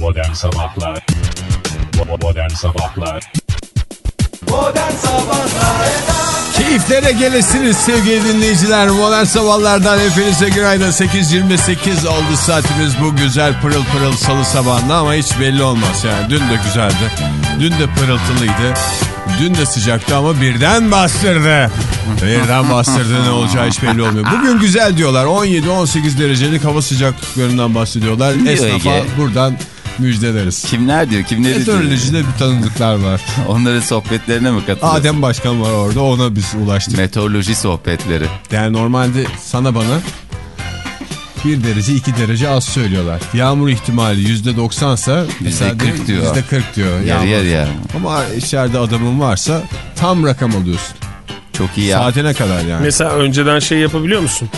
Modern Sabahlar Modern Sabahlar Modern Sabahlar Keyiflere gelesiniz sevgili dinleyiciler. Modern sabahlardan hepinize günaydın. 8.28 oldu saatimiz bu güzel pırıl pırıl salı sabahında ama hiç belli olmaz yani. Dün de güzeldi. Dün de pırıltılıydı. Dün de sıcaktı ama birden bastırdı. Birden bastırdı ne olacağı hiç belli olmuyor. Bugün güzel diyorlar. 17-18 derecelik hava sıcaklıklarından bahsediyorlar. diyor Esnafa buradan müjdeleriz. Kimler diyor kimleri diyor. Meteorolojide bir tanıdıklar var. Onların sohbetlerine mi katılıyorsun? Adem Başkan var orada ona biz ulaştık. Meteoroloji sohbetleri. Yani normalde sana bana 1 derece 2 derece az söylüyorlar. Yağmur ihtimali %90 sa mesela %40 diyor. %40 diyor. Yarı yağmur. yarıya. Ama içeride adamın varsa tam rakam alıyorsun. Çok iyi ya. Saatine kadar yani. Mesela önceden şey yapabiliyor musun?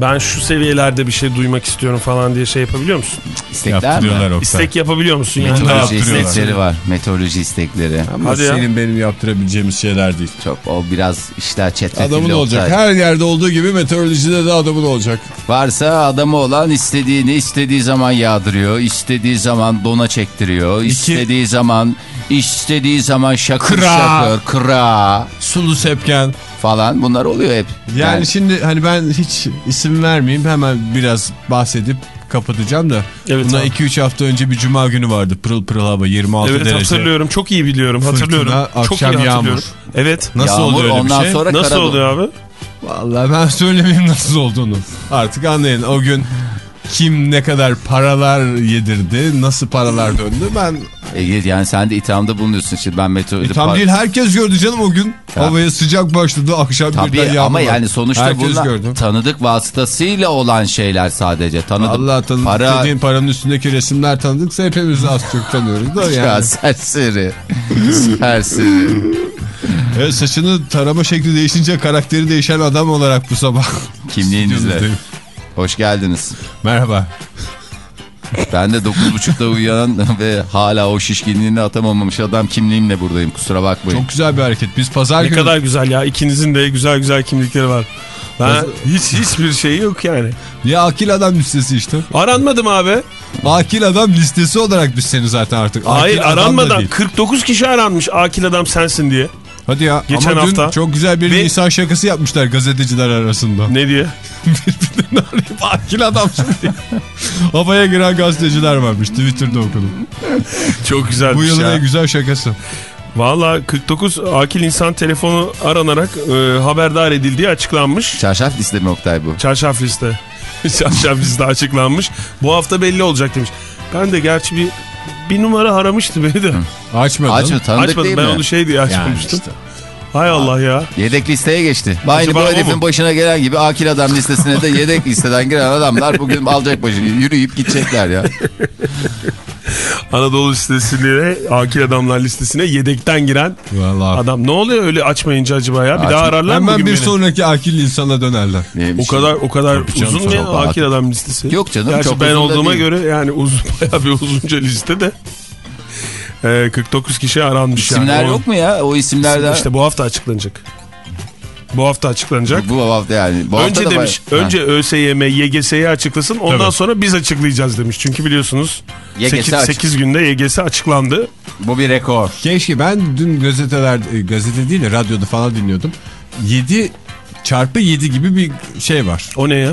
Ben şu seviyelerde bir şey duymak istiyorum falan diye şey yapabiliyor musun? İstekler mi? Oktay. İstek yapabiliyor musun? Yani? Meteoroloji istekleri var. Meteoroloji istekleri. Ama Hadi ya. senin benim yaptırabileceğimiz şeyler değil. Çok o biraz işler çetrefilli Adamın olacak. Oktay. Her yerde olduğu gibi meteorolojide de adamın olacak. Varsa adamı olan istediğini istediği zaman yağdırıyor. istediği zaman dona çektiriyor. istediği zaman istediği zaman şakır Kıra. şakır kıra Sulu sepken. Falan bunlar oluyor hep. Yani, şimdi hani ben hiç isim vermeyeyim hemen biraz bahsedip kapatacağım da. Evet Buna abi. 2-3 hafta önce bir cuma günü vardı. Pırıl pırıl hava 26 Evet derece. hatırlıyorum. Çok iyi biliyorum. Hatırlıyorum. Fırtına, Çok iyi akşam hatırlıyorum. yağmur. Evet. Nasıl Yağmur, oluyor öyle bir ondan şey? sonra Nasıl oluyor abi? Vallahi ben söylemeyeyim nasıl olduğunu. Artık anlayın o gün kim ne kadar paralar yedirdi, nasıl paralar döndü ben Ege yani sen de ithamda bulunuyorsun şimdi ben meteoroloji tam par- değil herkes gördü canım o gün. Ya. Havaya sıcak başladı akşam birden Tabii yağmur ama yani sonuçta herkes bunlar gördü. tanıdık vasıtasıyla olan şeyler sadece. Tanıdık Allah tanıdık para dediğin paranın üstündeki resimler tanıdıksa hepimiz az çok tanıyoruz da ya yani. serseri. serseri. Evet, saçını tarama şekli değişince karakteri değişen adam olarak bu sabah. Kimliğinizle. Hoş geldiniz. Merhaba. Ben de 9.30'da uyanan ve hala o şişkinliğini atamamış adam kimliğimle buradayım kusura bakmayın. Çok güzel bir hareket. Biz pazar Ne günü kadar güzel ya. İkinizin de güzel güzel kimlikleri var. Ben hiç hiçbir şey yok yani. ya akil adam listesi işte. Aranmadım abi. Akil adam listesi olarak biz seni zaten artık. Akil Hayır aranmadan. değil. 49 kişi aranmış akil adam sensin diye. Hadi ya. Geçen Ama dün hafta. çok güzel bir Ve- Nisan şakası yapmışlar gazeteciler arasında. Ne diye? Birbirinden arayıp akil adamsın diye. Havaya giren gazeteciler varmış. Twitter'da okudum. Çok güzel Bu yılın en güzel şakası. Valla 49 akil insan telefonu aranarak e, haberdar edildiği açıklanmış. Çarşaf liste mi Oktay bu? Çarşaf liste. Çarşaf liste açıklanmış. Bu hafta belli olacak demiş. Ben de gerçi bir bir numara aramıştı beni de. Açmadın. Aç mı tanıdık Açmadım değil ben mi? onu şey diye Yani açmamıştım. işte. Hay Allah ya. Yedek listeye geçti. Aynı bu herifin mu? başına gelen gibi akil adam listesine de yedek listeden giren adamlar bugün alacak başını yürüyüp gidecekler ya. Anadolu listesine, akil adamlar listesine yedekten giren Vallahi. adam. Ne oluyor öyle açmayınca acaba ya? Bir Açma- daha ararlar mı Hemen bir beni? sonraki akil insana dönerler. Neymiş O kadar o kadar uzun mu ya akil adam listesi? Yok canım, Gerçi çok ben olduğuma değil. göre yani uzun bayağı bir uzunca liste de. Ee, 49 kişi aranmış İsimler yani. Yok mu ya? O isimlerden. İşte bu hafta açıklanacak. Bu hafta açıklanacak. bu hafta yani. Bu hafta önce da demiş, var- önce ÖSYM, YGS'yi açıklasın ondan Tabii. sonra biz açıklayacağız demiş. Çünkü biliyorsunuz YGS 8, açık. günde YGS açıklandı. Ha, bu bir rekor. Keşke ben dün gazeteler e, gazete değil de radyoda falan dinliyordum. 7 çarpı 7 gibi bir şey var. O ne ya?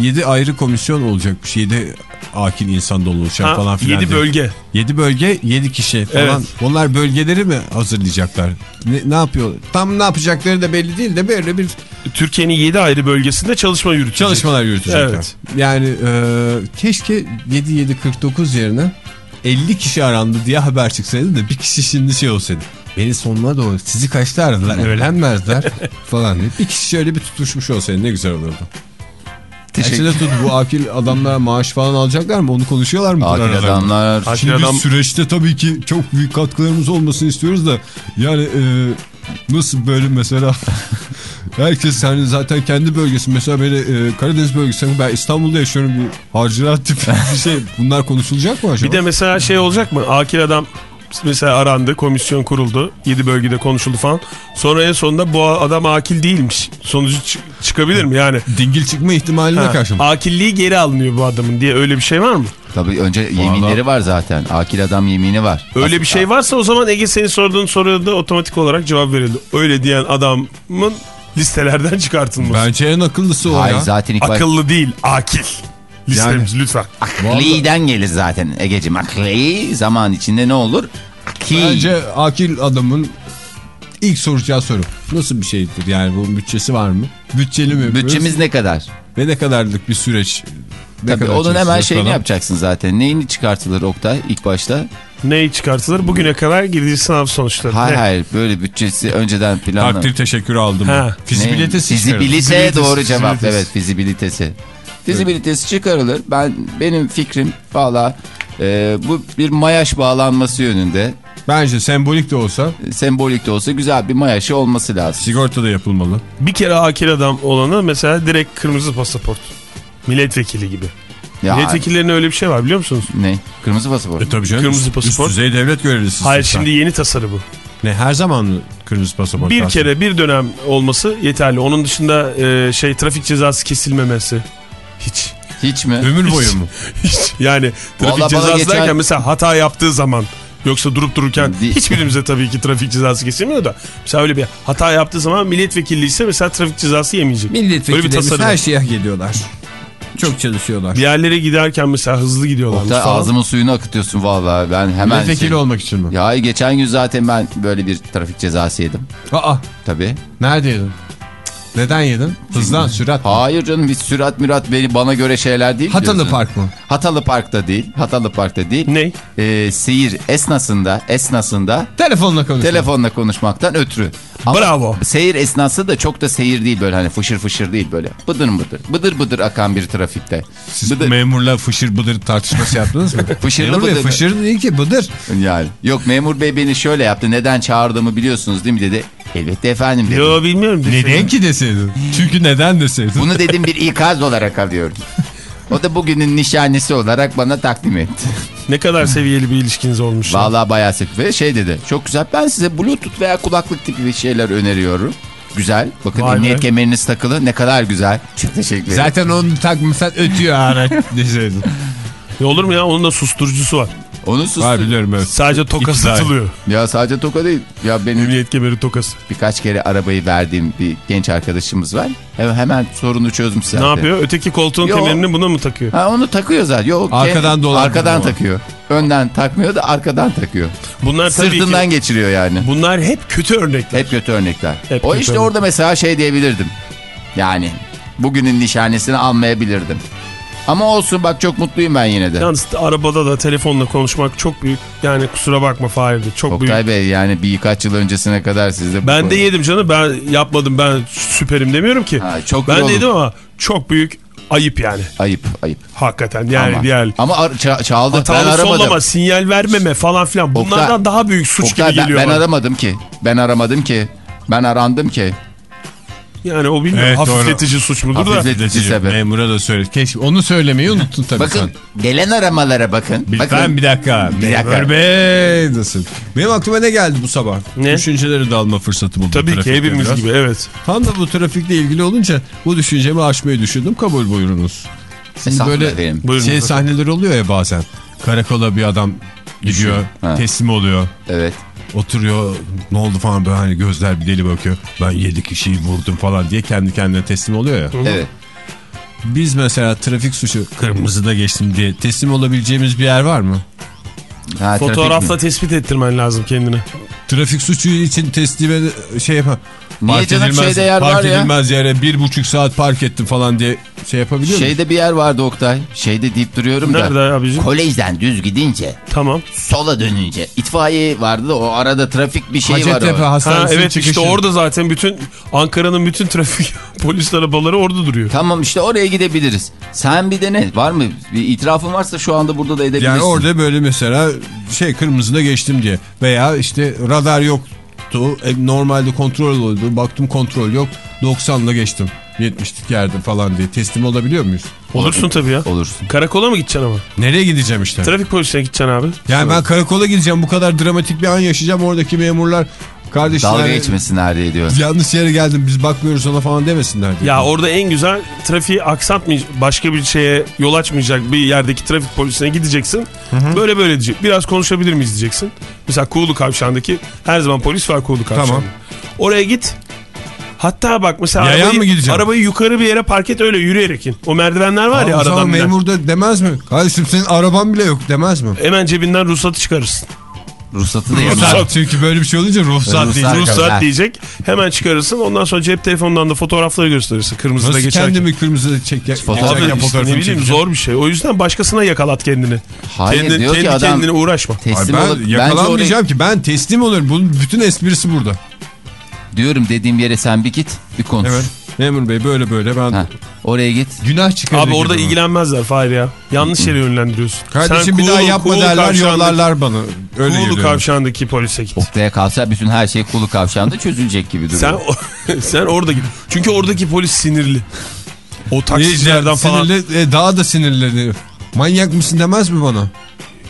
7 ayrı komisyon olacakmış. 7 akil insan dolu oluşan Ha, falan filan. 7 diye. bölge. 7 bölge 7 kişi falan. Evet. Onlar bölgeleri mi hazırlayacaklar? Ne, ne yapıyor? Tam ne yapacakları da belli değil de böyle bir Türkiye'nin 7 ayrı bölgesinde çalışma yürütecek. çalışmalar yürütecekler. Evet. Yani e, keşke 7-7-49 yerine 50 kişi arandı diye haber çıksaydı da bir kişi şimdi şey olsaydı. Beni sonuna doğru sizi kaçta aradılar evlenmezler falan diye. Bir kişi şöyle bir tutuşmuş olsaydı ne güzel olurdu. Teşekkür tut bu akil adamlara maaş falan alacaklar mı? Onu konuşuyorlar mı? Akil adamlar. Akil Şimdi adam süreçte tabii ki çok büyük katkılarımız olmasını istiyoruz da yani e, nasıl böyle mesela herkes yani zaten kendi bölgesi mesela beni e, Karadeniz bölgesi ben İstanbul'da yaşıyorum bir harcırat tipi bir şey bunlar konuşulacak mı acaba? bir de mesela şey olacak mı? Akil adam mesela arandı, komisyon kuruldu. 7 bölgede konuşuldu falan. Sonra en sonunda bu adam akil değilmiş. Sonucu çı- çıkabilir mi yani? dingil çıkma ihtimaline Ha, karşı mı? akilliği geri alınıyor bu adamın diye öyle bir şey var mı? Tabii önce yeminleri var zaten. Akil adam yemini var. Öyle bir şey varsa o zaman Ege senin sorduğun soruya da otomatik olarak cevap verildi. Öyle diyen adamın listelerden çıkartılması. Bence en akıllısı o Hayır ya. zaten ilk baş... Akıllı değil, akil. Listemiz lütfen. Akli'den gelir zaten Ege'cim. Akli zaman içinde ne olur? Akli. Bence akil adamın ilk soracağı soru. Nasıl bir şeydir yani bunun bütçesi var mı? Bütçeli mi yapıyoruz? Bütçemiz ne kadar? Ve ne kadarlık bir süreç? Ne Tabii kadar onun hemen şeyini falan? yapacaksın zaten. Neyini çıkartılır Oktay ilk başta? Neyi çıkartılır? Bugüne kadar girdiği sınav sonuçları. Hayır Ne? hayır böyle bütçesi önceden planlı. Takdir teşekkür aldım. Ha. Fizibilitesi Ne? çıkarılır. Fizibilite Fizibilitesi, doğru cevap fizibilitesi. evet fizibilitesi. Fizibilitesi çıkarılır. Ben benim fikrim valla e, bu bir mayaş bağlanması yönünde Bence sembolik de olsa e, sembolik de olsa güzel bir mayaşı olması lazım. sigorta da yapılmalı. Bir kere akil adam olanı mesela direkt kırmızı pasaport. Milletvekili gibi. Ya, Milletvekillerine öyle bir şey var biliyor musunuz? ne? Kırmızı pasaport. E tabii canım. Kırmızı pasaport. Üst düzey devlet görevlisi. Hayır istiyorsan. şimdi yeni tasarı bu. Ne her zaman mı kırmızı pasaport? Bir lazım? kere bir dönem olması yeterli. Onun dışında e, şey trafik cezası kesilmemesi. Hiç. Hiç mi? Ömür boyu mu? Hiç. Yani trafik Vallahi cezası geçen- derken mesela hata yaptığı zaman yoksa durup dururken hiçbirimize tabii ki trafik cezası kesilmiyor da mesela öyle bir hata yaptığı zaman milletvekilliği ise mesela trafik cezası yemeyecek. Öyle bir Milletvekillerimiz her şeye hak ediyorlar. Çok çalışıyorlar. Bir yerlere giderken mesela hızlı gidiyorlar. Oktay ağzımın suyunu akıtıyorsun vallahi ben hemen Milletvekili şey- olmak için mi? Ya geçen gün zaten ben böyle bir trafik cezası yedim. Aa Tabii. nerede yedin? Neden yedin? Hızdan sürat. mı? Hayır canım hiç sürat mürat beni bana göre şeyler değil. Hatalı diyorsun. Park mı? Hatalı Park'ta değil. Hatalı Park'ta değil. Ne? Ee, seyir esnasında esnasında Telefonla konuş. telefonla konuşmaktan ötürü. Ama Bravo. Seyir esnası da çok da seyir değil böyle hani fışır fışır değil böyle. Bıdır bıdır. Bıdır bıdır akan bir trafikte. Siz Bıdır. memurla fışır bıdır tartışması yaptınız mı? Fışırlı Memur bey, bıdır mı? fışır değil ki bıdır. Yani. Yok memur bey beni şöyle yaptı. Neden çağırdığımı biliyorsunuz değil mi dedi. Elbette efendim dedi. Yo bilmiyorum. Neden ki deseydin? Çünkü neden deseydin? Bunu dedim bir ikaz olarak alıyorum. O da bugünün nişanesi olarak bana takdim etti. Ne kadar seviyeli bir ilişkiniz olmuş. Vallahi bayağı sık ve şey dedi. Çok güzel. Ben size bluetooth veya kulaklık tipi şeyler öneriyorum. Güzel. Bakın Vay emniyet be. kemeriniz takılı. Ne kadar güzel. Çok teşekkür ederim. Zaten onu takmasan ötüyor araç Ya olur mu ya? Onun da susturucusu var. Onu sus. Var biliyorum evet. Sadece toka satılıyor. Ya sadece toka değil. Ya benim Emniyet kemeri tokası. birkaç kere arabayı verdiğim bir genç arkadaşımız var. Hemen, hemen sorunu çözmüş zaten. Ne yapıyor? Öteki koltuğun Yo. kemerini buna mı takıyor? Ha onu takıyor zaten. Yok. Arkadan ke- dolan- Arkadan Ama. takıyor. Önden takmıyor da arkadan takıyor. Bunlar tabii Sırtından ki... geçiriyor yani. Bunlar hep kötü örnekler. Hep kötü örnekler. Hep o kötü işte örnek. orada mesela şey diyebilirdim. Yani bugünün nişanesini almayabilirdim. Ama olsun bak çok mutluyum ben yine de. Yalnız arabada da telefonla konuşmak çok büyük. Yani kusura bakma Fahir'de. Çok Oktay büyük. Bey yani birkaç yıl öncesine kadar sizde... Ben de yedim canım. Ben yapmadım. Ben süperim demiyorum ki. Ha, çok ben de yedim ama çok büyük ayıp yani. Ayıp ayıp. Hakikaten yani ama diğer ama ça- çaldı ben aramadım. sollama, sinyal vermeme falan filan. Bunlardan Oktay- daha büyük suç Oktay, gibi ben, geliyor ben bana. aramadım ki. Ben aramadım ki. Ben arandım ki. Yani o bilmiyorum Evet, doğru. hafifletici suç mudur da. Hafiflet- Dedeciğim, sebep. Memura da söyle. Keşke onu söylemeyi unuttun tabii Bakın sen. gelen aramalara bakın. Bir, bakın. ben bir dakika. Bir dakika. Memur Bey nasıl? Benim aklıma ne geldi bu sabah? Ne? Düşünceleri de alma fırsatı buldum. Tabii ki hepimiz biraz. gibi evet. Tam da bu trafikle ilgili olunca bu düşüncemi aşmayı düşündüm. Kabul buyurunuz. Şimdi böyle. Buyurun şey sahneleri oluyor ya bazen. Karakola bir adam gidiyor, Ha. teslim oluyor. Evet. Oturuyor ne oldu falan böyle hani gözler bir deli bakıyor. Ben yedi kişiyi vurdum falan diye kendi kendine teslim oluyor ya. Evet. Biz mesela trafik suçu kırmızıda geçtim diye teslim olabileceğimiz bir yer var mı? Ha, Fotoğrafla tespit ettirmen lazım kendini. Trafik suçu için teslime şey yapar. Niye Park canım? edilmez- Şeyde yer park var ya. edilmez yere bir buçuk saat park ettim falan diye şey yapabiliyor muyum? Şeyde bir yer vardı Oktay. Şeyde deyip duruyorum Nerede da. abicim? Kolejden düz gidince Tamam. sola dönünce itfaiye vardı da o arada trafik bir şey var. Hacettepe o. Hastanesi'nin Ha, evet çıkışı. işte orada zaten bütün Ankara'nın bütün trafik polis arabaları orada duruyor. Tamam işte oraya gidebiliriz. Sen bir de ne? Var mı? Bir itirafın varsa şu anda burada da edebilirsin. Yani orada böyle mesela şey kırmızıda geçtim diye veya işte radar yoktu. E, normalde kontrol oldu. Baktım kontrol yok. 90'la geçtim. 70'lik yerde falan diye teslim olabiliyor muyuz? Olursun tabii ya. Olursun. Karakola mı gideceksin ama? Nereye gideceğim işte? Trafik polisine gideceksin abi. Yani ben karakola gideceğim bu kadar dramatik bir an yaşayacağım. Oradaki memurlar Kardeşler Dalga geçmesinler diye diyor. yanlış yere geldim biz bakmıyoruz ona falan demesinler diye. Ya orada en güzel trafiği aksatmayacak, başka bir şeye yol açmayacak bir yerdeki trafik polisine gideceksin. Böyle böyle diyecek. Biraz konuşabilir miyiz diyeceksin. Mesela Kuğulu Kavşağı'ndaki her zaman polis var Kuğulu Kavşağı'nda. Tamam. Oraya git. Hatta bak mesela Yayan arabayı, mı gideceğim? arabayı yukarı bir yere park et öyle yürüyerek in. O merdivenler var ya o zaman aradan memur da demez mi? Kardeşim senin araban bile yok demez mi? Hemen cebinden ruhsatı çıkarırsın. Ruhsatı da. Ruhsat çünkü böyle bir şey olunca ruhsat, Ruhsat. değil. Ruhsat. Ruhsat diyecek. Hemen çıkarırsın. Ondan sonra cep telefonundan da fotoğrafları gösterirsin. Kırmızıda Nasıl geçerken. kendimi kırmızı çek Fotoğraf- Abi işte ne bileyim çekeceğim? zor bir şey. O yüzden başkasına yakalat kendini. Hayır Kendi, diyor ki kendi adam kendine uğraşma. Teslim ben olup yakalanmayacağım ki ben teslim olurum. Bunun bütün esprisi burada. oraya- diyorum dediğim yere sen bir git bir konuş. Evet. Memur bey böyle böyle ben Ha, oraya git. günah çıkarır Abi orada gibi. ilgilenmezler Fahir ya. Yanlış yere yönlendiriyorsun. Kardeşim bir Kuğulu- daha yapma Kuğulu derler yollarlar bana. Öyle Kuğulu kavşağındaki polise git. Oktay'a kalsa bütün her şey kulu kavşağında çözülecek gibi duruyor. Sen sen orada git. Çünkü oradaki polis sinirli. O taksicilerden falan. Sinirli, e, daha da sinirleniyor. Manyak mısın demez mi bana?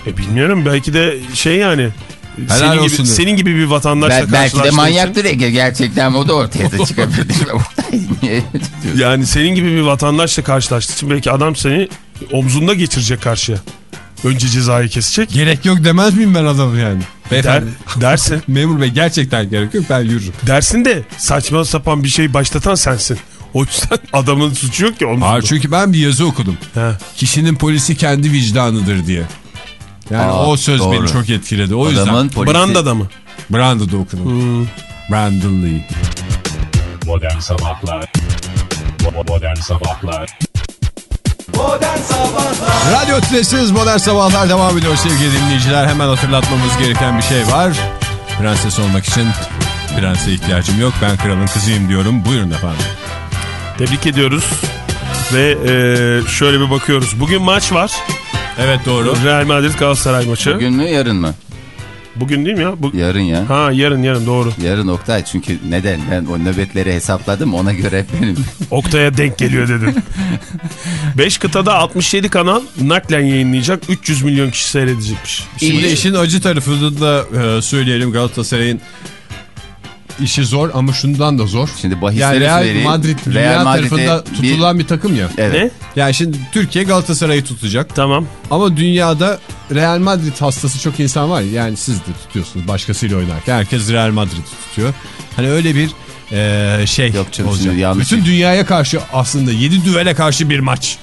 E bilmiyorum belki de şey yani. Helal senin gibi, olsun senin gibi bir vatandaşla Bel- belki de manyaktır Ege gerçekten o da ortaya da çıkabilir. Yani senin gibi bir vatandaşla karşılaştığı için belki adam seni omzunda geçirecek karşıya. Önce cezayı kesecek. Gerek yok demez miyim ben adamı yani? Der, dersin. Memur bey gerçekten gerek yok ben yürürüm. Dersin de saçma sapan bir şey başlatan sensin. O yüzden adamın suçu yok ki omzunda. Aa, çünkü ben bir yazı okudum. He. Kişinin polisi kendi vicdanıdır diye. Yani Aa, o söz doğru. beni çok etkiledi. O Adamın yüzden polisi... Branda'da mı? Brandon'da okudum. Hmm. Brandon Lee. Modern Sabahlar Modern Sabahlar Modern Sabahlar Radyo Tülesi'niz Modern Sabahlar devam ediyor sevgili dinleyiciler. Hemen hatırlatmamız gereken bir şey var. Prenses olmak için prense ihtiyacım yok. Ben kralın kızıyım diyorum. Buyurun efendim. Tebrik ediyoruz. Ve e, şöyle bir bakıyoruz. Bugün maç var. Evet doğru. Real Madrid Galatasaray maçı. Bugün, Bugün mü yarın mı? değil mi ya? Bu... Yarın ya. Ha yarın yarın doğru. Yarın Oktay çünkü neden? Ben o nöbetleri hesapladım ona göre benim. Oktay'a denk geliyor dedim. 5 kıtada 67 kanal naklen yayınlayacak. 300 milyon kişi seyredecekmiş. Şimdi İyi. işin acı tarafını da e, söyleyelim Galatasaray'ın işi zor ama şundan da zor. Şimdi bahisleri Yani Real söyleyeyim. Madrid dünya Real Madrid'e tarafında bir- tutulan bir takım ya. Evet. Ne? Yani şimdi Türkiye Galatasaray'ı tutacak. Tamam. Ama dünyada Real Madrid hastası çok insan var. ya, Yani siz de tutuyorsunuz başkasıyla oynarken. Herkes Real Madrid tutuyor. Hani öyle bir e, şey Yok canım, olacak. Bütün dünyaya karşı aslında 7 düvele karşı bir maç.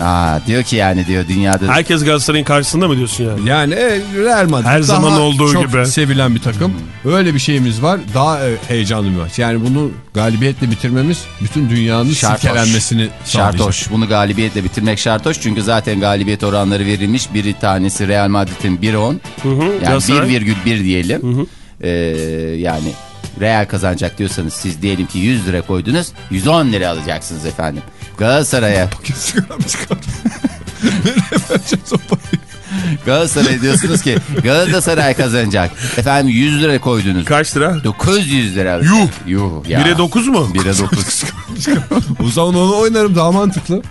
Aa, diyor ki yani diyor dünyada Herkes Galatasaray'ın karşısında mı diyorsun yani? Yani e, Real Madrid Her zaman olduğu çok gibi. sevilen bir takım. Öyle bir şeyimiz var. Daha e, heyecanlı bir maç. Yani bunu galibiyetle bitirmemiz bütün dünyanın Şartoş. silkelenmesini sağlayacak. Şartoş. Bunu galibiyetle bitirmek şartoş. Çünkü zaten galibiyet oranları verilmiş. Bir tanesi Real Madrid'in 1-10. Hı hı. Yani Galatasaray. 1,1 diyelim. Ee, yani Real kazanacak diyorsanız siz diyelim ki 100 lira koydunuz. 110 lira alacaksınız efendim. Galatasaray'a Sigaram çıkar. Nereye vereceğiz o parayı? Galatasaray diyorsunuz ki Galatasaray kazanacak. Efendim 100 lira koydunuz. Kaç lira? 900 lira. Yuh. Yuh. Ya. 1'e 9 mu? 1'e 9. O zaman onu oynarım daha mantıklı.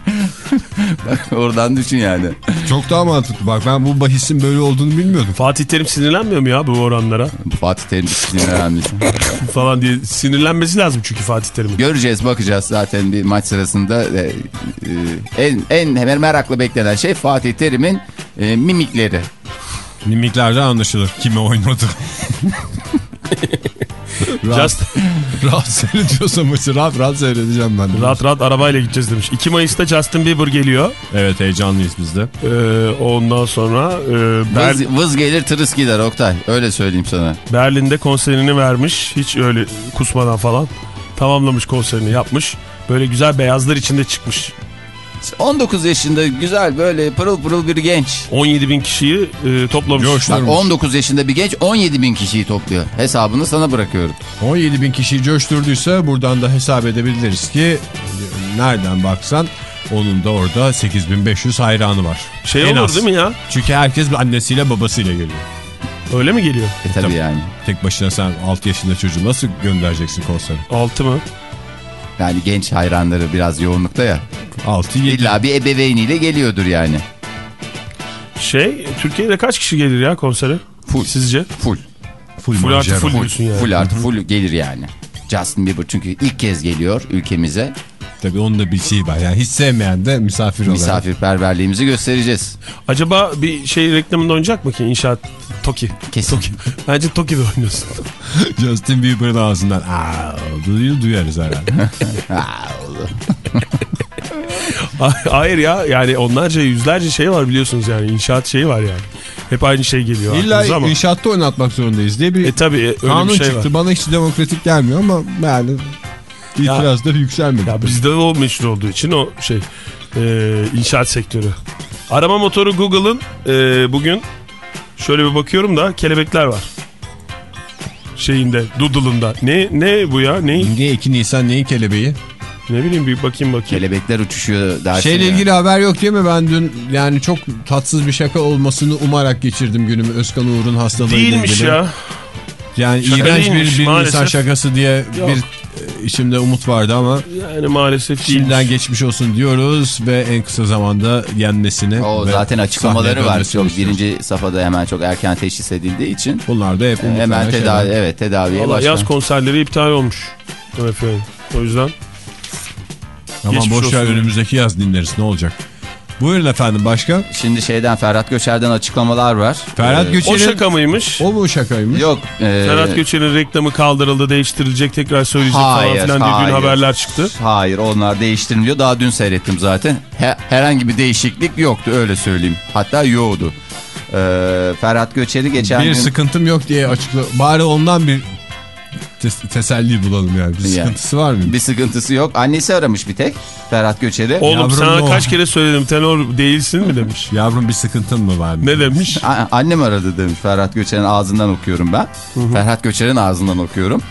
Oradan düşün yani. Çok daha mantıklı. Bak ben bu bahisin böyle olduğunu bilmiyordum. Fatih Terim sinirlenmiyor mu ya bu oranlara? Fatih Terim sinirlenmiş. falan diye sinirlenmesi lazım çünkü Fatih Terim'in. Göreceğiz bakacağız zaten bir maç sırasında e, e, en en hemen merakla beklenen şey Fatih Terim'in e, mimikleri. Mimiklerden anlaşılır kime oynadı. Rahat, Just rahat seyrediyorsa maçı rahat rahat seyredeceğim ben. de. rahat rahat arabayla gideceğiz demiş. 2 Mayıs'ta Justin Bieber geliyor. Evet heyecanlıyız biz de. Ee, ondan sonra e, Ber- Vız, vız gelir tırıs gider Oktay. Öyle söyleyeyim sana. Berlin'de konserini vermiş. Hiç öyle kusmadan falan. Tamamlamış konserini yapmış. Böyle güzel beyazlar içinde çıkmış. 19 yaşında güzel böyle pırıl pırıl bir genç. 17 bin kişiyi e, toplamış. Coştu. Bak Durmuş. 19 yaşında bir genç 17 bin kişiyi topluyor. Hesabını sana bırakıyorum. 17 bin kişiyi coşturduysa buradan da hesap edebiliriz ki nereden baksan onun da orada 8500 hayranı var. Şey En olur az. değil mi ya? Çünkü herkes annesiyle babasıyla geliyor. Öyle mi geliyor? E tabi yani. Tek başına sen 6 yaşında çocuğu nasıl göndereceksin konsere? 6 mı? Yani genç hayranları biraz yoğunlukta ya. 6 7 İlla bir ebeveyniyle geliyordur yani. Şey Türkiye'de kaç kişi gelir ya konsere? Full. Sizce? Full. Full, Full artı full diyorsun yani. Full artı full gelir yani. Justin Bieber çünkü ilk kez geliyor ülkemize. Tabii onun da bir şeyi var. Yani hiç sevmeyen de misafir olarak. Misafirperverliğimizi göstereceğiz. Acaba bir şey reklamında oynayacak mı ki inşaat Toki? Kesin. Toki. Bence Toki'de oynuyorsun. Justin Bieber'ın ağzından aa duyu duyarız herhalde. Hayır ya yani onlarca yüzlerce şey var biliyorsunuz yani inşaat şeyi var yani. Hep aynı şey geliyor İlla ama. inşaatta oynatmak zorundayız diye bir E tabi öyle kanun bir şey çıktı. var. Bana hiç demokratik gelmiyor ama yani itiraz da yükselmedi. Ya bizde o meşhur olduğu için o şey e, inşaat sektörü. Arama motoru Google'ın e, bugün şöyle bir bakıyorum da kelebekler var. Şeyinde, Doodle'ında. Ne ne bu ya? Ne? Niye 2 Nisan neyin kelebeği? Ne bileyim bir bakayım bakayım. Kelebekler uçuşuyor dersin Şeyle ya. ilgili haber yok değil mi? Ben dün yani çok tatsız bir şaka olmasını umarak geçirdim günümü. Özkan Uğur'un hastalığı Değilmiş ilgili. ya. Yani Şaka iğrenç bir, değilmiş, bir maalesef. Nisan şakası diye Yok. bir içimde umut vardı ama Yani maalesef şimdiden geçmiş olsun diyoruz ve en kısa zamanda yenmesini O ve zaten açıklamaları var. Çok birinci safhada hemen çok erken teşhis edildiği için Bunlar da hep umut hemen tedavi şeyler. evet tedaviye Valla başlar. yaz konserleri iptal olmuş. Efendim. O yüzden Geçmiş boş ver önümüzdeki yaz dinleriz ne olacak. Buyurun efendim başka. Şimdi şeyden Ferhat Göçer'den açıklamalar var. Ferhat Ee, Göçer'in o şaka mıymış? o mu şakaymış? Yok. e, Ferhat Göçer'in reklamı kaldırıldı, değiştirilecek, tekrar söyleyecek falan Hayır, filan diye dün hayır. haberler çıktı. Hayır onlar değiştiriliyor. Daha dün seyrettim zaten. He- herhangi bir değişiklik yoktu öyle söyleyeyim. Hatta yoğdu. Ee, Ferhat Göçer'i geçen bir gün... sıkıntım yok diye açıkla. Bari ondan bir tes- teselli bulalım yani. Bir Yani. sıkıntısı var mı? Bir sıkıntısı yok. Annesi aramış bir tek Ferhat Göçer'i. Oğlum Yavrum sana o? kaç kere söyledim tenor değilsin mi demiş. Yavrum bir sıkıntın mı var mı? Ne demiş? A- Annem aradı demiş Ferhat Göçer'in ağzından okuyorum ben. Ferhat Göçer'in ağzından okuyorum.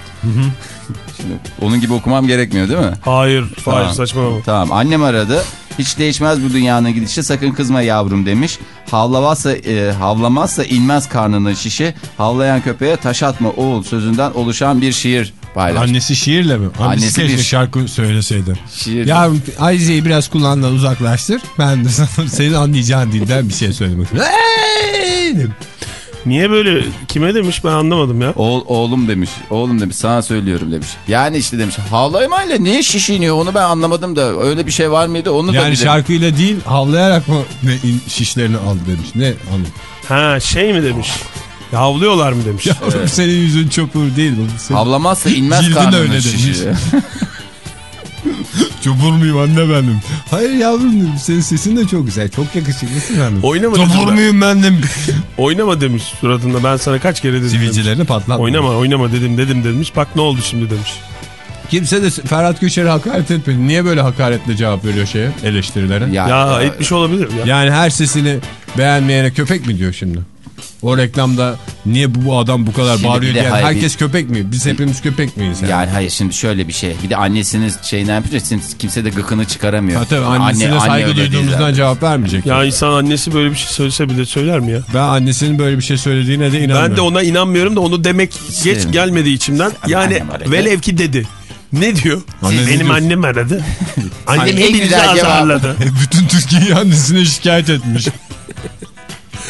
Şimdi onun gibi okumam gerekmiyor değil mi? Hayır, hayır Tamam. saçmalama. Tamam annem aradı. Hiç değişmez bu dünyanın gidişi sakın kızma yavrum demiş. Havlamazsa, e, havlamazsa inmez karnının şişi. Havlayan köpeğe taş atma oğul sözünden oluşan bir şiir paylaş. Annesi şiirle mi? Annesi, Annesi keşke bir- şarkı söyleseydi. Şiir. Yavrum Ayze'yi biraz kulağından uzaklaştır. Ben de sana senin anlayacağın dilden bir şey söylemek istiyorum. Niye böyle kime demiş ben anlamadım ya. Oğul, oğlum demiş. Oğlum demiş sana söylüyorum demiş. Yani işte demiş havlamayla niye şişiniyor onu ben anlamadım da öyle bir şey var mıydı onu da Yani şarkıyla değil havlayarak mı ne, in- şişlerini al demiş. Ne anladım. Ha şey mi demiş? Yavlıyorlar mı demiş. Yavrum senin yüzün çopur değil bu. Senin... Havlamazsa inmez Cildin karnının öyle şişi. demiş. Çopur muyum anne benim? Hayır yavrum dedim, senin sesin de çok güzel. Çok yakışıklısın hanım. Oynama ben. muyum ben demiş. Oynama demiş suratında ben sana kaç kere dedim. Sivilcelerini patlatma. Oynama oynama dedim dedim demiş. Bak ne oldu şimdi demiş. Kimse de Ferhat Göçer'e hakaret etmedi. Niye böyle hakaretle cevap veriyor şeye eleştirilere? Ya, Ya etmiş olabilir ya. Yani her sesini beğenmeyene köpek mi diyor şimdi? O reklamda niye bu, adam bu kadar Şimdi bağırıyor bir de diyen hayır, herkes köpek mi? Biz hepimiz köpek miyiz? Yani? Yani hayır şimdi şöyle bir şey. Bir de annesinin şeyinden yapınca siz- kimse de gıkını çıkaramıyor. Ha, tabii annesine Anne- anne saygı değil duyduğumuzdan zaten. cevap vermeyecek. Ya insan annesi böyle bir şey söylese bile söyler mi ya? Ben annesinin böyle bir şey söylediğine de inanmıyorum. Ben de ona inanmıyorum da onu demek geç gelmedi içimden. Yani velev ki dedi. Ne diyor? Anne ne Benim diyor? annem aradı. Annem hepinizi azarladı. Bütün Türkiye'yi annesine şikayet etmiş.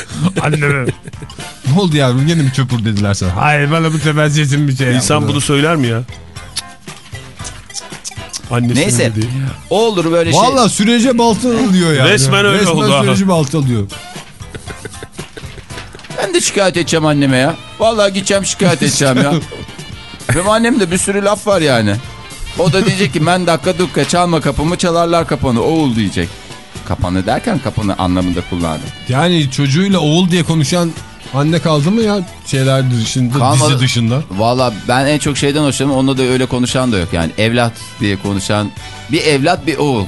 Anneme. ne oldu yavrum yine mi çöpür dediler sana? Hayır bana bu sefer sesim bir şey İnsan yapmadı. bunu söyler mi ya? Annesinin Neyse. dediği. O olur böyle şey. Valla sürece balta alıyor yani. Resmen öyle Resmen oldu ha. süreci balta alıyor. Ben de şikayet edeceğim anneme ya. Vallahi gideceğim şikayet edeceğim ya. Benim annemde bir sürü laf var yani. O da diyecek ki ben dakika dukka çalma kapımı çalarlar kapanı oğul diyecek. Kapanı derken kapanı anlamında kullandı. Yani çocuğuyla oğul diye konuşan anne kaldı mı ya şeyler dışında, Kalmadı. dizi dışında? Valla ben en çok şeyden hoşlanıyorum. Onda da öyle konuşan da yok yani. Evlat diye konuşan bir evlat bir oğul.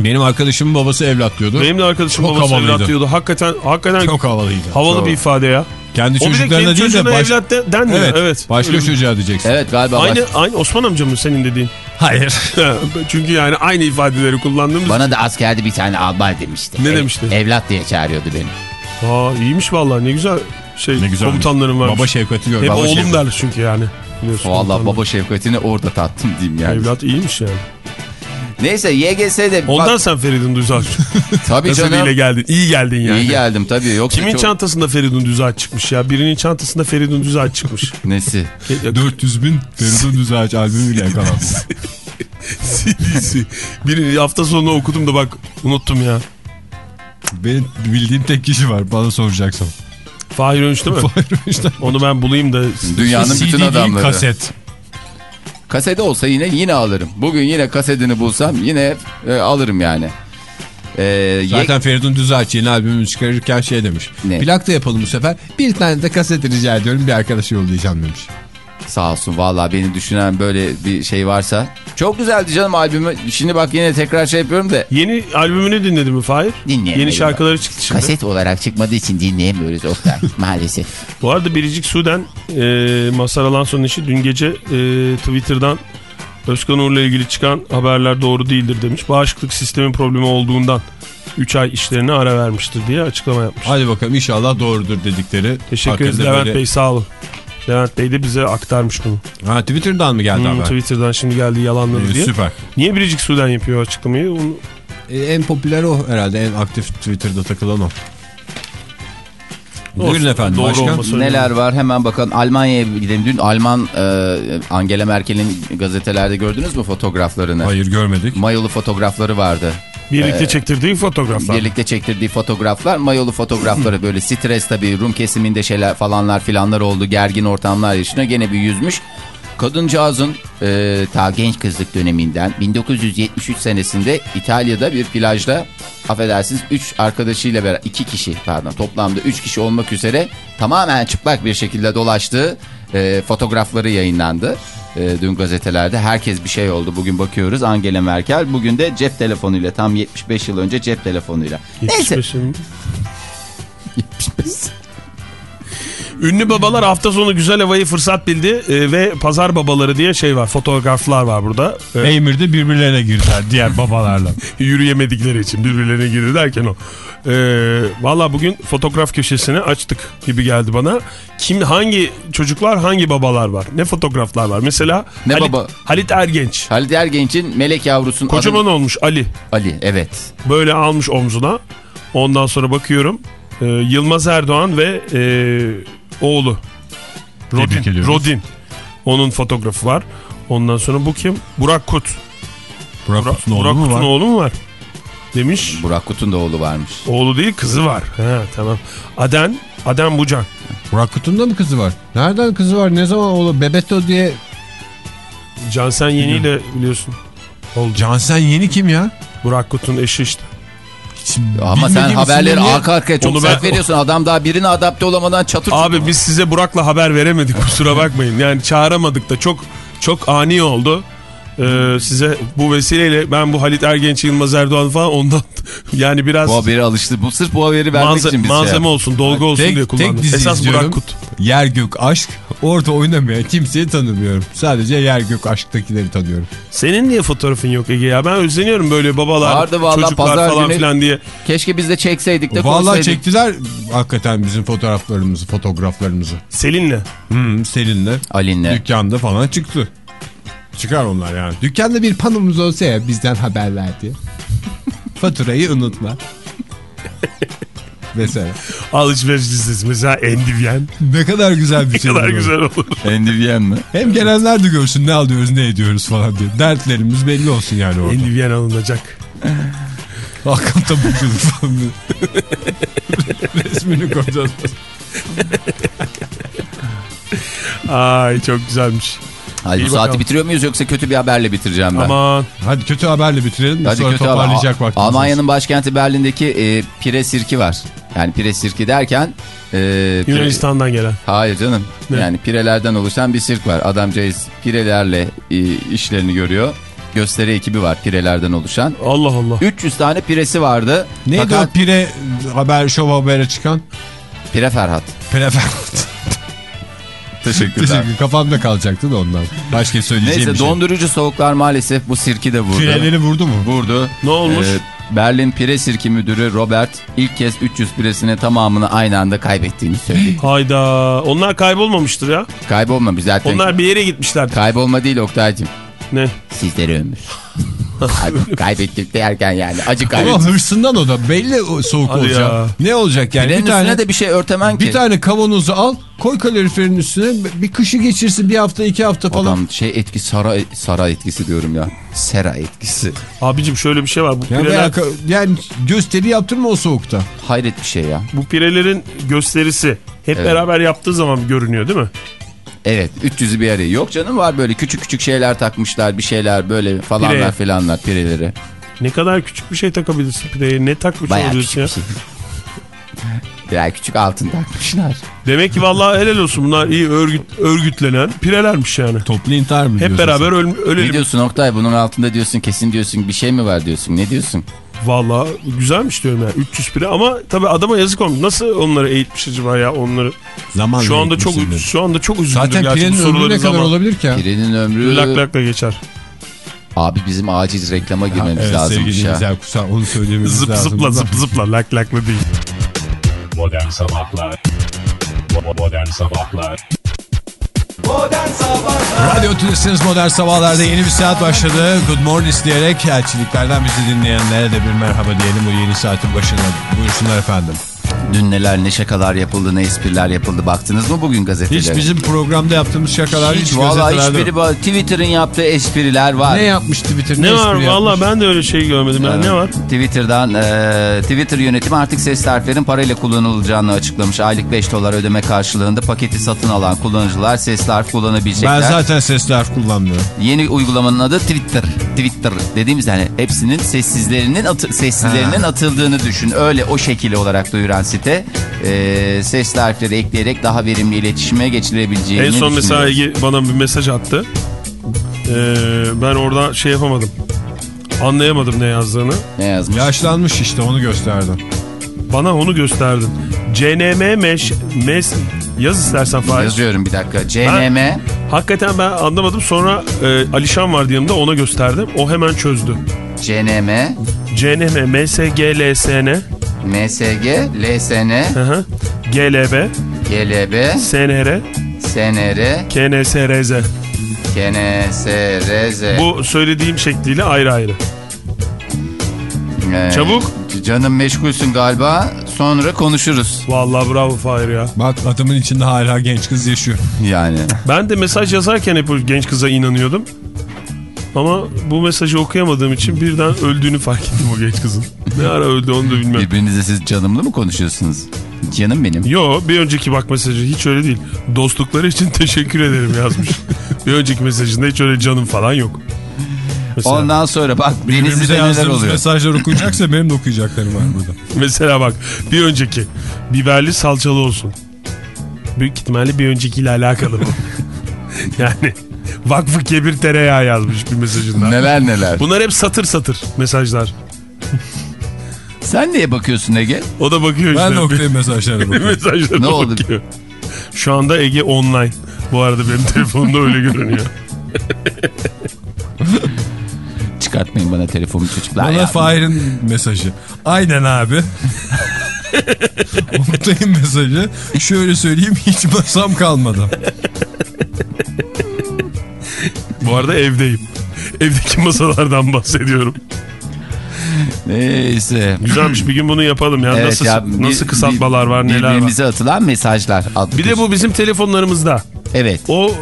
Benim arkadaşımın babası evlat diyordu. Benim de arkadaşım Çok babası havalıydı. evlat diyordu. Hakikaten, hakikaten Çok havalıydı. havalı Çok. bir ifade ya. Kendi O çocuklarına değil de baş... evlat de, denmiyor. Evet, Evet. başka Öyle- çocuğa diyeceksin. Evet galiba baş- Aynı, aynı Osman amca mı senin dediğin? Hayır. Çünkü yani aynı ifadeleri kullandığımız. Bana da askerde bir tane albay demişti. Ne Ev- demişti? Evlat diye çağırıyordu beni. Aa iyiymiş vallahi ne güzel şey Ne güzel. komutanların varmış. Baba şefkati gör. Hep Baba oğlum şefkati. der çünkü yani. Biliyorsun Valla baba şefkatini orada tattım diyeyim yani. Evlat iyiymiş yani. Neyse YGS'de Ondan bak, sen Feridun Düzağaç tabii canım. geldin. İyi geldin yani. İyi geldim tabii. Yoksa Kimin çok... çantasında Feridun Düzağaç çıkmış ya? Birinin çantasında Feridun Düzağaç çıkmış. Nesi? 400 bin Feridun Düzağaç albümüyle yakalandı. CD'si. Birini hafta sonu okudum da bak unuttum ya. Benim bildiğim tek kişi var bana soracaksan. Fahir Önç değil mi? işte Onu ben bulayım da. Dünyanın CD bütün değil, adamları. kaset. Kasede olsa yine yine alırım. Bugün yine kasetini bulsam yine e, alırım yani. Ee, Zaten Feridun Düzağaç yeni albümünü çıkarırken şey demiş. Ne? Plak da yapalım bu sefer. Bir tane de kaset rica ediyorum bir arkadaşa yollayacağım demiş. Sağ olsun vallahi beni düşünen böyle bir şey varsa. Çok güzeldi canım albümü. Şimdi bak yine tekrar şey yapıyorum da. Yeni albümünü dinledin mi Fahir? Dinleyemedim. Yeni şarkıları çıktı şimdi. Kaset olarak çıkmadığı için dinleyemiyoruz Oktay maalesef. Bu arada Biricik Su'den e, Mazhar Alanson'un işi dün gece e, Twitter'dan Özkan Uğur'la ilgili çıkan haberler doğru değildir demiş. Bağışıklık sistemi problemi olduğundan 3 ay işlerine ara vermiştir diye açıklama yapmış. Hadi bakalım inşallah doğrudur dedikleri. Teşekkür ederiz Levent böyle- Bey sağ olun. Levent Bey de bize aktarmış bunu. Ha Twitter'dan mı geldi Hmm, haber? Twitter'dan şimdi geldi yalanladı Ee, diye. Süper. Niye Biricik Su'dan yapıyor açıklamayı? Onu... Ee, en popüler o herhalde en aktif Twitter'da takılan o. Buyurun Olsun, efendim doğru başka. Neler var hemen bakalım Almanya'ya gidelim. Dün Alman e, Angela Merkel'in gazetelerde gördünüz mü fotoğraflarını? Hayır görmedik. Mayolu fotoğrafları vardı. Birlikte çektirdiği fotoğraflar. Birlikte çektirdiği fotoğraflar mayolu fotoğrafları böyle stres tabii Rum kesiminde şeyler falanlar filanlar oldu gergin ortamlar yaşına gene bir yüzmüş. Kadıncağızın e, ta genç kızlık döneminden 1973 senesinde İtalya'da bir plajda affedersiniz 3 arkadaşıyla beraber 2 kişi pardon toplamda 3 kişi olmak üzere tamamen çıplak bir şekilde dolaştığı e, fotoğrafları yayınlandı. E, dün gazetelerde herkes bir şey oldu. Bugün bakıyoruz Angela Merkel bugün de cep telefonuyla tam 75 yıl önce cep telefonuyla. Neyse 75'in. Ünlü babalar hafta sonu güzel havayı fırsat bildi e, ve pazar babaları diye şey var fotoğraflar var burada. E, Eymir'de birbirlerine girdiler diğer babalarla. yürüyemedikleri için birbirlerine girdi derken o. E, Valla bugün fotoğraf köşesini açtık gibi geldi bana. Kim hangi çocuklar hangi babalar var? Ne fotoğraflar var? Mesela Ne Halit, baba? Halit Ergenç. Halit Ergenç'in melek yavrusunun Kocaman adı olmuş Ali. Ali evet. Böyle almış omzuna. Ondan sonra bakıyorum. e, Yılmaz Erdoğan ve e, oğlu. Rodin. Rodin. Onun fotoğrafı var. Ondan sonra bu kim? Burak Kut. Burak Burak, Kut'un oğlu Burak mu Kut'un var? oğlu mu var? Demiş. Burak Kut'un da oğlu varmış. Oğlu değil kızı var. He, tamam. Aden, Aden Bucan. Burak Kut'un da mı kızı var? Nereden kızı var? Ne zaman oğlu? Bebeto diye. Cansen Yeni ile biliyorsun. Oldu. Cansen Yeni kim ya? Burak Kut'un eşi işte. Ama sen haberleri arka arkaya çok sert ben- veriyorsun. Adam daha birine adapte olamadan çatır Abi biz size Burak'la haber veremedik kusura bakmayın. Yani çağıramadık da çok çok ani oldu. Ee, size bu vesileyle ben bu Halit Ergenç, Yılmaz Erdoğan falan ondan yani biraz Bu haberi alıştı. Bu sırf bu haberi vermek malze- için biz malzeme şey olsun, dolgu olsun tek, diye kullandım. tek dizi Esas izliyorum. Burak Kut. Yer Gök Aşk. Orada oynamayan kimseyi tanımıyorum. Sadece Yer Gök Aşk'takileri tanıyorum. Senin niye fotoğrafın yok Ege ya? Ben özleniyorum böyle babalar, Vardı vallahi, çocuklar pazar falan günü- filan diye. Keşke biz de çekseydik de Vallahi koysaydık. çektiler hakikaten bizim fotoğraflarımızı, fotoğraflarımızı. Selin'le. Hmm, Selin'le Alin'le. dükkanda falan çıktı. Çıkar onlar yani. Dükkanda bir panomuz olsa ya bizden haberler diye. Faturayı unutma. Mesela. Alışveriş listesi mesela Endivyen. Ne kadar güzel bir Ne şey. kadar bu. güzel olur. Endivyen mi? Hem gelenler de görsün ne alıyoruz ne ediyoruz falan diye. Dertlerimiz belli olsun yani orada. Endivyen alınacak. Hakan Tabukçuluk falan. Resmini koyacağız. Ay çok güzelmiş. İyi bu saati bitiriyor muyuz yoksa kötü bir haberle bitireceğim ben. Aman. Hadi kötü haberle bitirelim Hadi sonra kötü haber. toparlayacak vaktimiz Almanya'nın başkenti Berlin'deki e, Pire Sirki var. Yani Pire Sirki derken e, Pire- Yunanistan'dan gelen. Hayır canım. Ne? Yani pirelerden oluşan bir sirk var. Adamcağız pirelerle e, işlerini görüyor. Gösteri ekibi var pirelerden oluşan. Allah Allah. 300 tane piresi vardı. Neydi Fakat o pire haber şov habere çıkan? Pire Ferhat. Pire Teşekkürler. Teşekkür. Kafamda kalacaktı da ondan. Başka söyleyeceğim Neyse bir şey. dondurucu soğuklar maalesef bu sirki de vurdu. Pireleri vurdu mu? Vurdu. Ne olmuş? Ee, Berlin Pire Sirki Müdürü Robert ilk kez 300 piresini tamamını aynı anda kaybettiğini söyledi. Hayda. Onlar kaybolmamıştır ya. Kaybolmamış zaten. Onlar bir yere gitmişler. Kaybolma değil Oktay'cım. Ne? Sizlere ömür. Ay, Kaybettik derken yani acı Ama kaybettik. hırsından o da belli o soğuk Hadi olacak. ya. Ne olacak yani? Bir tane de bir şey örtemen ki. bir tane kavanozu al, koy kaloriferin üstüne. Bir kışı geçirsin bir hafta iki hafta falan. Adam şey etki sara, sara etkisi diyorum ya. Sera etkisi. Abicim şöyle bir şey var. Bu Yani, pireler, yani gösteri yaptırma o soğukta. Hayret bir şey ya. bu pirelerin gösterisi hep Evet. beraber yaptığı zaman görünüyor değil mi? Evet 300'ü bir araya. Yok canım var böyle küçük küçük şeyler takmışlar bir şeyler böyle falanlar Pireye. filanlar pireleri. Ne kadar küçük bir şey takabilirsin pireye. Ne takmış Bayağı oluyorsun küçük ya. bir şey. Birer küçük altın takmışlar. Demek ki vallahi helal olsun bunlar iyi örgüt, örgütlenen pirelermiş yani. Toplu intihar mı Hep beraber öl, Ne ölelim. diyorsun Oktay bunun altında diyorsun kesin diyorsun bir şey mi var diyorsun ne diyorsun? Vallahi güzelmiş diyorum yani 300 pire ama tabii adama yazık olmuş. Nasıl onları eğitmiş acaba ya onları? sen? Zaman Şu anda çok eğitmişsindir. şu anda çok üzüldüm Zaten gerçi pirenin ömrü ne kadar zaman. olabilir ki? ya? Pirenin ömrü Lak lakla geçer. abi bizim aciz reklama girmemiz Evet lazımmış sevgili. İzel Kusan onu söylememiz Zıp lazım. zıpla zıp zıpla lak lakla değil. Modern Sabahlar Modern Sabahlar Radyo Tülesi'niz Modern Sabahlar'da yeni bir saat başladı. Good morning diyerek elçiliklerden bizi dinleyenlere de bir merhaba diyelim bu yeni saatin başında. Buyursunlar efendim. Dün neler ne şakalar yapıldı ne espriler yapıldı baktınız mı bugün gazetelere? Hiç bizim programda yaptığımız şakalar hiç, Hiç vallahi gazetelerde hiçbiri Twitter'ın yaptığı espriler var. Ne yapmış Twitter? Ne var espri valla ben de öyle şey görmedim. Yani ne var? Twitter'dan e, Twitter yönetimi artık ses harflerin parayla kullanılacağını açıklamış. Aylık 5 dolar ödeme karşılığında paketi satın alan kullanıcılar ses harf kullanabilecekler. Ben zaten sesli harf kullanmıyorum. Yeni uygulamanın adı Twitter. Twitter dediğimiz yani hepsinin sessizlerinin atı, sessizlerinin atıldığını düşün. Öyle o şekilde olarak duyuran site e, ses harfleri ekleyerek daha verimli iletişime geçirebileceğini En son mesela. Ege bana bir mesaj attı. Ee, ben orada şey yapamadım. Anlayamadım ne yazdığını. Ne yazmış? Yaşlanmış işte onu gösterdim. Bana onu gösterdin. CNM meş, mes yaz istersen Fahir. Yazıyorum bir dakika. CNM Hakikaten ben anlamadım. Sonra e, Alişan vardı yanımda ona gösterdim. O hemen çözdü. CNM CNM, MSG, LSN, MSG LSN hı hı, GLB, GLB SNR, SNR KNSRZ. KNSRZ Bu söylediğim şekliyle ayrı ayrı. Ee, Çabuk. Canım meşgulsün galiba. Sonra konuşuruz. Vallahi bravo Fahir ya. Bak adamın içinde hala genç kız yaşıyor. Yani. Ben de mesaj yazarken hep o genç kıza inanıyordum. Ama bu mesajı okuyamadığım için birden öldüğünü fark ettim o genç kızın. Ne ara öldü onu da bilmiyorum. Birbirinize siz canımlı mı konuşuyorsunuz? Canım benim. Yo bir önceki bak mesajı hiç öyle değil. Dostlukları için teşekkür ederim yazmış. bir önceki mesajında hiç öyle canım falan yok. Mesela, Ondan sonra bak denizde neler yazdığımız oluyor. mesajlar okunacaksa benim de okuyacaklarım var burada. mesela bak bir önceki biberli salçalı olsun. Büyük ihtimalle bir öncekiyle alakalı bu. yani vakfı kebir tereyağı yazmış bir mesajında. Neler neler. Bunlar hep satır satır mesajlar. Sen neye bakıyorsun Ege? O da bakıyor işte. Ben de okuyayım mesajlara bakıyorum. Mesajlara Ne oldu? bakıyor. Şu anda Ege online. Bu arada benim telefonumda öyle görünüyor. Çıkartmayın bana telefonu çocuklar Bana. Fahir'in mesajı. Aynen abi. Oktay'ın mesajı. Şöyle söyleyeyim hiç masam kalmadı. Bu arada evdeyim. Evdeki masalardan bahsediyorum. Neyse. Güzelmiş bir gün bunu yapalım ya. Evet nasıl ya, bir- nasıl kısaltmalar var neler var. Birbirimize atılan mesajlar. adlı Bir de bu bizim telefonlarımızda. Evet. O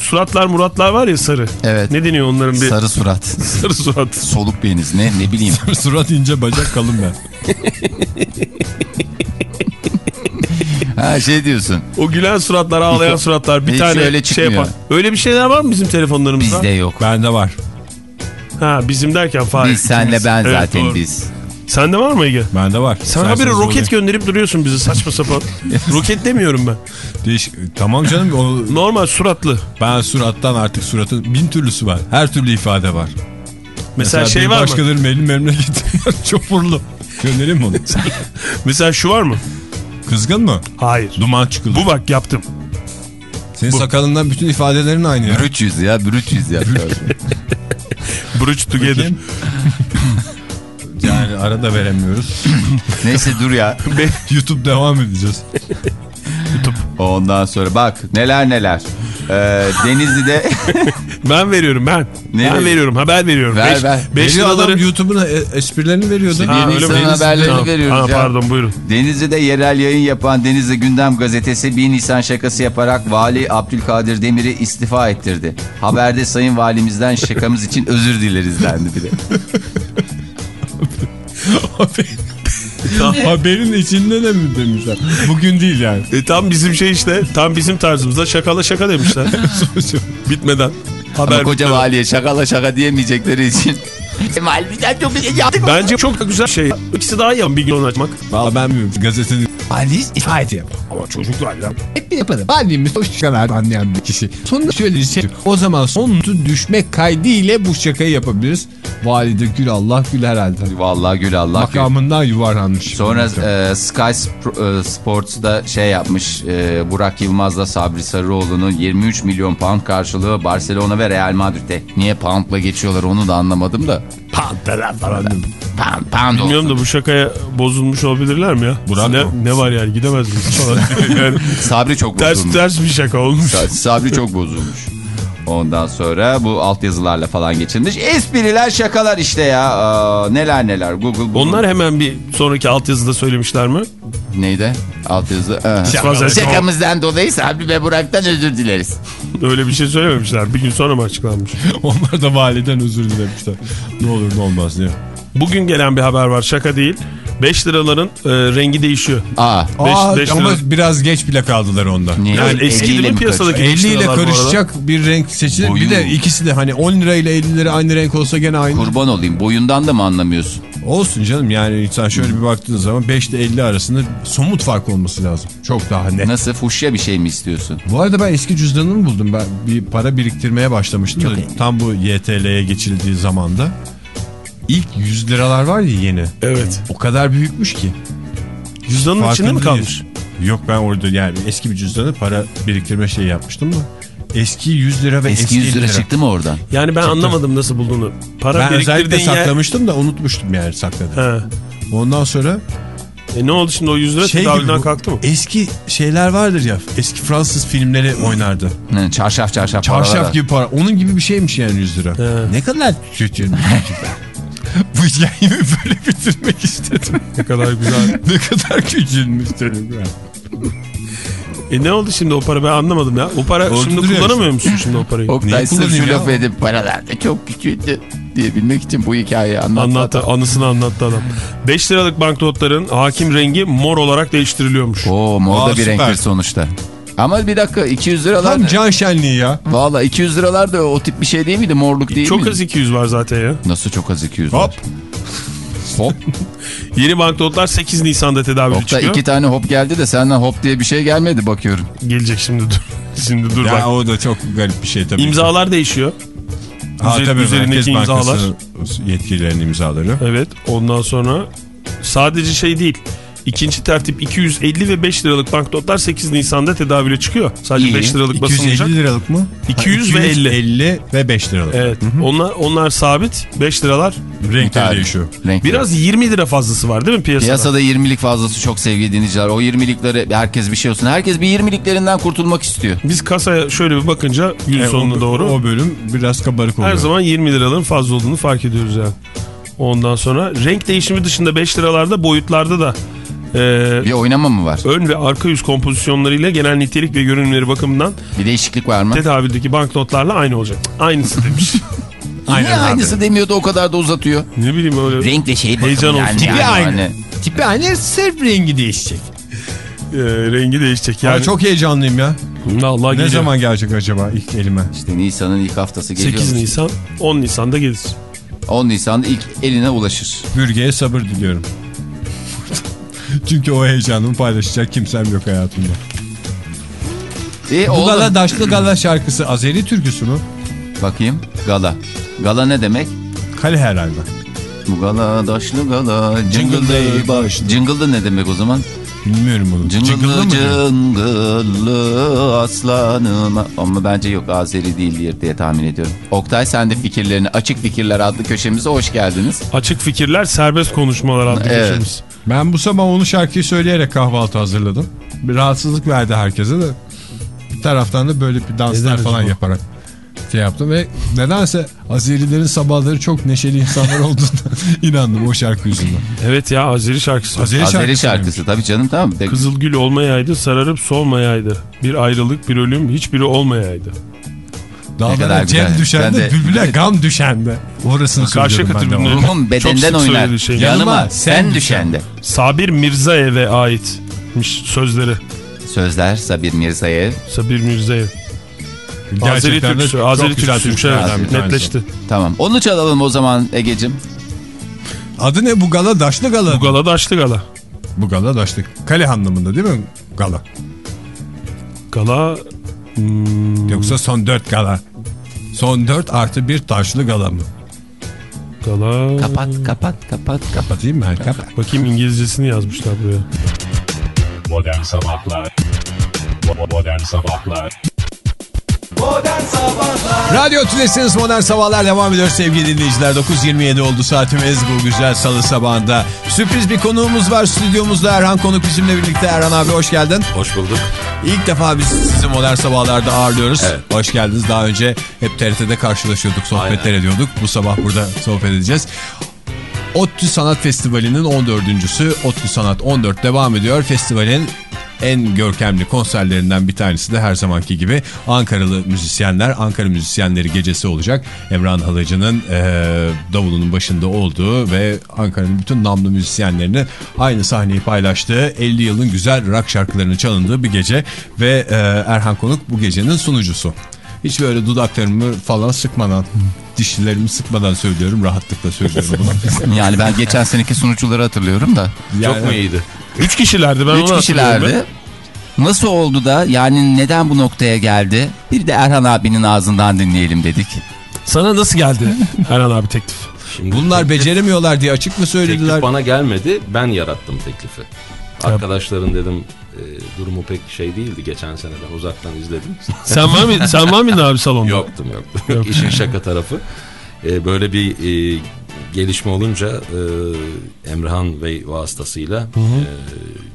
suratlar muratlar var ya sarı. Evet. Ne deniyor onların bir Sarı surat. sarı surat. Soluk beyniz ne ne bileyim. Surat ince bacak kalın ben. Ha şey diyorsun. O gülen suratlar, ağlayan suratlar bir Hiç tane öyle şey çıkmıyor. yapar. Öyle bir şeyler var mı bizim telefonlarımızda? Bizde yok. Bende var. Ha bizim derken Fahir. Biz senle ben Evet, zaten doğru. biz. Sende var mı Ege? Bende var. Sen İsterseniz roket olayım. gönderip duruyorsun bizi saçma sapan. roket demiyorum ben. Değiş- Tamam canım o, Normal suratlı. ben surattan artık suratın bin türlüsü var. Her türlü ifade var. Mesela, şey bir var mı? başkaları benim memleketim var. Çopurlu. Göndereyim mi onu? Mesela şu var mı? Kızgın mı? Hayır. Duman çıkıldı. Bu bak yaptım. Senin bu. sakalından bütün ifadelerin aynı ya. Brüç yüz ya brüç yüz ya. Bridge together. Yani arada veremiyoruz. Neyse dur ya. YouTube devam edeceğiz. Ondan sonra bak neler neler. Ee, Denizli'de Ben veriyorum ben. Ne ben ver- veriyorum haber veriyorum. Ver, beş, ver. Beş Veriyor adam liraları... YouTube'una e, esprilerini veriyordu. Ha, öyle Nisan mi? haberlerini Tamam. veriyoruz Ha, ya. Pardon buyurun. Denizli'de yerel yayın yapan Denizli Gündem Gazetesi 1 Nisan şakası yaparak Vali Abdülkadir Demir'i istifa ettirdi. Haberde Sayın Valimizden şakamız için özür dileriz dendi bile. Haberin içinde de mi demişler? Bugün değil yani. E, tam bizim şey işte tam bizim tarzımızda şakala şaka demişler. Bitmeden. Haber Ama koca bitmeden. valiye şakala şaka diyemeyecekleri için. Şey. Bence çok da güzel şey. İkisi daha iyi bir gün açmak. Valla ben bilmiyorum. Gazetenin Valiz ifade yap. Ama çocuklar ya. Hep yaparım. Valimiz hoş kadar anlayan bir kişi. Sonunda şöyle bir şey. O zaman sonucu düşmek kaydıyla bu şakayı yapabiliriz. Valide gül Allah gül herhalde. Vallahi gül Allah gül. Makamından yuvarlanmış. Sonra e, Sky Sp- e, Sports'da şey yapmış e, Burak Yılmaz'la Sabri Sarıoğlu'nun 23 milyon pound karşılığı Barcelona ve Real Madrid'de. Niye poundla geçiyorlar onu da anlamadım da. Pound, pound Bilmiyorum olsun. da bu şakaya bozulmuş olabilirler mi ya? Burak ne, mı? ne var yani gidemez miyiz falan. yani Sabri çok ters bozulmuş. ters bir şaka olmuş. Sabri çok bozulmuş. Ondan sonra bu altyazılarla falan geçilmiş. Espriler şakalar işte ya. Aa, neler neler. Google, Google. Onlar hemen bir sonraki altyazıda söylemişler mi? Neydi? Altyazı. Ee. Şaka- Şakamızdan dolayı Sabri ve Burak'tan özür dileriz. Öyle bir şey söylememişler. Bir gün sonra mı açıklanmış? Onlar da validen özür dilemişler. Ne olur ne olmaz diye. Bugün gelen bir haber var şaka değil. 5 liraların e, rengi değişiyor. Aa. Beş- Aa, beş ama lira. biraz geç bile kaldılar onda. Niye? Yani Yani eski değil mi piyasadaki 50 beş ile karışacak bir renk seçilir. Bir de ikisi de hani 10 lira ile 50 lira aynı renk olsa gene aynı. Kurban olayım. Boyundan da mı anlamıyorsun? Olsun canım yani insan şöyle bir baktığın zaman 5 ile 50 arasında somut fark olması lazım. Çok daha net. Nasıl? Fuşya bir şey mi istiyorsun? Bu arada ben eski cüzdanımı buldum. Ben bir para biriktirmeye başlamıştım. da tam bu YTL'ye geçildiği zamanda. İlk 100 liralar var ya yeni. Evet. O kadar büyükmüş ki. Cüzdanın içinde mi Farkında kalmış? değiliz. Yok ben orada yani eski bir cüzdanı para biriktirme şeyi yapmıştım da. Eski 100 lira ve Eski eski, 100 lira 50 çıktı mı oradan? Yani ben anlamadım nasıl bulduğunu. Para Ben özellikle yer... saklamıştım da unutmuştum yani sakladım. He. Ondan sonra E ne oldu şimdi o 100 lira şey tedavülden kalktı mı? eski şeyler vardır ya eski Fransız filmleri oynardı. Hı, çarşaf çarşaf Çarşaf paralar. gibi para. Onun gibi bir şeymiş yani 100 lira. He. Ne kadar kötü. Bu hikayeyi böyle bitirmek istedim. Ne kadar güzel. ne kadar küçülmüş dedim ya. E ne oldu şimdi o para ben anlamadım ya. O para Orada şimdi kullanamıyor musun şimdi o parayı? Oktay sırf şu ya? lafı edip paralar da çok küçüldü diyebilmek için bu hikayeyi anlattı. Anlattı, anısını anlattı adam. 5 liralık banknotların hakim rengi mor olarak değiştiriliyormuş. Oo mor Aa, da bir süper. renktir sonuçta. Ama bir dakika 200 liralar Tam can şenliği ya. Valla 200 liralar da o tip bir şey değil miydi? Morluk değil Çok miydi? az 200 var zaten ya. Nasıl çok az 200 Hop. var? Hop. Yeni banknotlar 8 Nisan'da tedavüle Oktay çıkıyor. iki tane hop geldi de senden hop diye bir şey gelmedi bakıyorum. Gelecek şimdi dur. Şimdi dur Ya bak. o da çok garip bir şey tabii. ki. İmzalar değişiyor. Ha, Üzer- tabii üzerindeki Merkez imzalar. Bankası yetkililerinin imzaları. Evet ondan sonra sadece şey değil. İkinci tertip 250 ve 5 liralık banknotlar 8 Nisan'da tedavüle çıkıyor. Sadece İyi. 5 liralık basılmayacak. 250 liralık mı? 200 ve 50. 50 ve 5 liralık. Evet. Onlar onlar sabit. 5 liralar. Renkleri değişiyor. Renk Biraz 20 lira fazlası var değil mi piyasada? Piyasada 20'lik fazlası çok sevgili dinleyiciler. O 20'likleri herkes bir şey olsun. Herkes bir 20'liklerinden kurtulmak istiyor. Biz kasaya şöyle bir bakınca gün E, sonuna o, doğru O bölüm biraz kabarık oluyor. her zaman 20 liranın fazla olduğunu fark ediyoruz yani. Ondan sonra renk değişimi dışında 5 liralarda boyutlarda da e, Bir oynama mı var? ön ve arka yüz kompozisyonlarıyla genel nitelik ve görünümleri bakımından Bir değişiklik var mı? tedavüldeki banknotlarla aynı olacak. Aynısı demiş. Niye aynısı demiyordu o kadar da uzatıyor? ne bileyim öyle Renk ve şey Heyecan olsun. yani. Tipi yani aynı. hani- Tipi aynı sırf rengi değişecek. e, rengi değişecek Ya yani. çok heyecanlıyım ya. Allah Ne geliyor. zaman gelecek acaba ilk elime? İşte Nisan'ın ilk haftası geliyor. 8 Nisan 10 Nisan'da gelir. 10 Nisan'da ilk eline ulaşır. Bürge'ye sabır diliyorum. Çünkü o heyecanımı paylaşacak kimsem yok hayatımda. E Bu oğlum. Gala Daşlı Gala şarkısı Azeri türküsü mü? Bakayım. Gala. Gala ne demek? Kale herhalde. Bu gala daşlı gala. Jingle day baş. Jingle da ne demek o zaman? Bilmiyorum bunu. Jingle'lı Cıngıllı mı cıngıllı aslanım. Ama bence yok Azeri değildir diye tahmin ediyorum. Oktay sen de fikirlerini Açık Fikirler adlı köşemize hoş geldiniz. Açık fikirler serbest konuşmalar adlı Evet. köşemiz. Ben bu sabah onu şarkıyı söyleyerek kahvaltı hazırladım. Bir rahatsızlık verdi herkese de. Bir taraftan da böyle bir danslar Neden falan acaba? yaparak. şey yaptım ve nedense Azerilerin sabahları çok neşeli insanlar olduğuna inandım o şarkı yüzünden. Evet ya Azeri şarkısı. Azeri, Azeri şarkısı. şarkısı tabii canım tamam. Kızılgül olmayaydı, sararıp solmayaydı. Bir ayrılık, bir ölüm, hiçbiri olmayaydı. Dağlara kadar cem güzel. düşen de bülbüle gam düşen de. Orasını Karşı söylüyorum ben de. Çok bedenden oynar. şey. Yanıma Yanıma sen düşende. Sabir Mirzaev'e aitmiş sözleri. Sözler Sabir Mirzayev. Sabir Mirzaev. Azeri çok Azeri tanesi. netleşti. Tamam. Onu çalalım o zaman Egecim. Adı ne bu gala? Daşlı gala. Bu gala daşlı gala. Bu gala daşlı. Kale anlamında değil mi gala? Gala hmm, Yoksa son dört gala. Son dört artı bir taşlı gala mı? gala. Kapat kapat kapat. Kapatayım mı? Kapat. Bakayım İngilizcesini yazmışlar buraya. Modern Sabahlar Modern Sabahlar Modern Sabahlar Radyo Tülesi'niz Modern Sabahlar devam ediyor sevgili dinleyiciler. 9.27 oldu saatimiz bu güzel salı sabahında. Sürpriz bir konuğumuz var stüdyomuzda. Erhan Konuk bizimle birlikte. Erhan abi hoş geldin. Hoş bulduk. İlk defa biz sizi Modern Sabahlar'da ağırlıyoruz. Hoş geldiniz. Daha önce hep TRT'de karşılaşıyorduk, sohbetler Aynen. ediyorduk. Bu sabah burada sohbet edeceğiz. ODTÜ Sanat Festivali'nin 14.sü ODTÜ Sanat 14 devam ediyor. Festivalin en görkemli konserlerinden bir tanesi de her zamanki gibi Ankaralı müzisyenler, Ankara müzisyenleri gecesi olacak. Emrah Halıcı'nın eee davulunun başında olduğu ve Ankara'nın bütün namlı müzisyenlerini aynı sahneyi paylaştığı 50 yılın güzel rock şarkılarının çalındığı bir gece ve eee, Erhan Konuk bu gecenin sunucusu. Hiç böyle dudaklarımı falan sıkmadan, dişlerimi sıkmadan söylüyorum. Rahatlıkla söylüyorum bunu. Yani ben geçen seneki sunucuları hatırlıyorum da. Çok mu iyiydi? Üç kişilerdi ben Üç kişilerdi. Nasıl oldu da yani neden bu noktaya geldi? Bir de Erhan abinin ağzından dinleyelim dedik. Sana nasıl geldi Erhan abi teklif? Şimdi Bunlar teklif- beceremiyorlar diye açık mı söylediler? Teklif bana gelmedi. Ben yarattım teklifi. Arkadaşların dedim durumu pek şey değildi. Geçen seneden uzaktan izledim. Sen var mıydın, sen var mıydın abi salonda? yoktum yoktum. İşin şaka tarafı. E, böyle bir e, gelişme olunca e, Emrah'ın Bey vasıtasıyla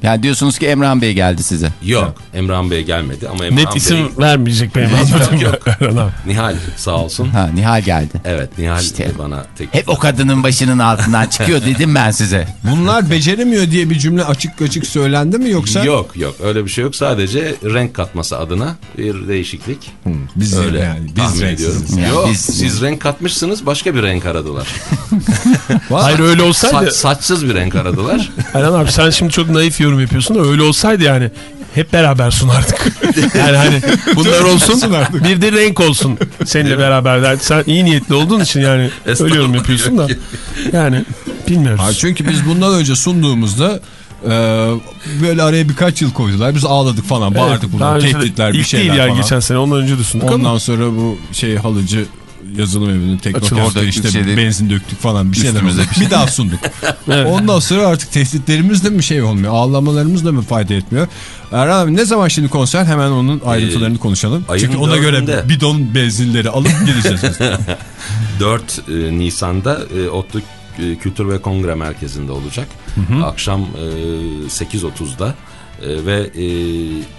Yani diyorsunuz ki Emrah Bey geldi size. e, yok Emrah'ın Bey gelmedi ama Emrah'ın Net Bey isim vermeyecek benim anladığım yok. Abi. Nihal sağ olsun. Ha Nihal geldi. Evet Nihal İşte. bana teklif Hep o kadının başının altından çıkıyor dedim ben size. Bunlar beceremiyor diye bir cümle açık açık söylendi mi yoksa? Yok yok öyle bir şey yok. Sadece renk katması adına bir değişiklik. Biz Öyle yani biz renksiziz. Yani Yok biz- siz renk katmışsınız başka bir renk aradılar. Hayır öyle olsaydı. Saç, saçsız bir renk aradılar. Erhan abi sen şimdi çok naif yorum yapıyorsun da öyle olsaydı yani hep beraber sunardık. yani hani bunlar olsun bir de renk olsun seninle beraber. Sen iyi niyetli olduğun için yani öyle yorum yapıyorsun da. Yani bilmiyoruz. Ha, çünkü biz bundan önce sunduğumuzda e, böyle araya birkaç yıl koydular. Biz ağladık falan bağırdık Evet, önce de- Tehditler bir ilk şeyler değil yani falan. geçen sene ondan önce de sunduk ama. Ondan sonra bu şey halıcı yazılım evinin teknokent'te işte şeyleri- benzin döktük falan bir şeyler oldu. Bir daha sunduk. Evet. Ondan sonra artık tehditlerimiz de mi şey olmuyor? Ağlamalarımız da mı fayda etmiyor? Erhan abi ne zaman şimdi konser? Hemen onun ayrıntılarını konuşalım. ayın Çünkü ona göre bidon benzinleri alıp gideceğiz. biz. 4 e, Nisan'da e, ODTÜ e, Kültür ve Kongre Merkezi'nde olacak. Akşam e, 8.30'da e, ve e,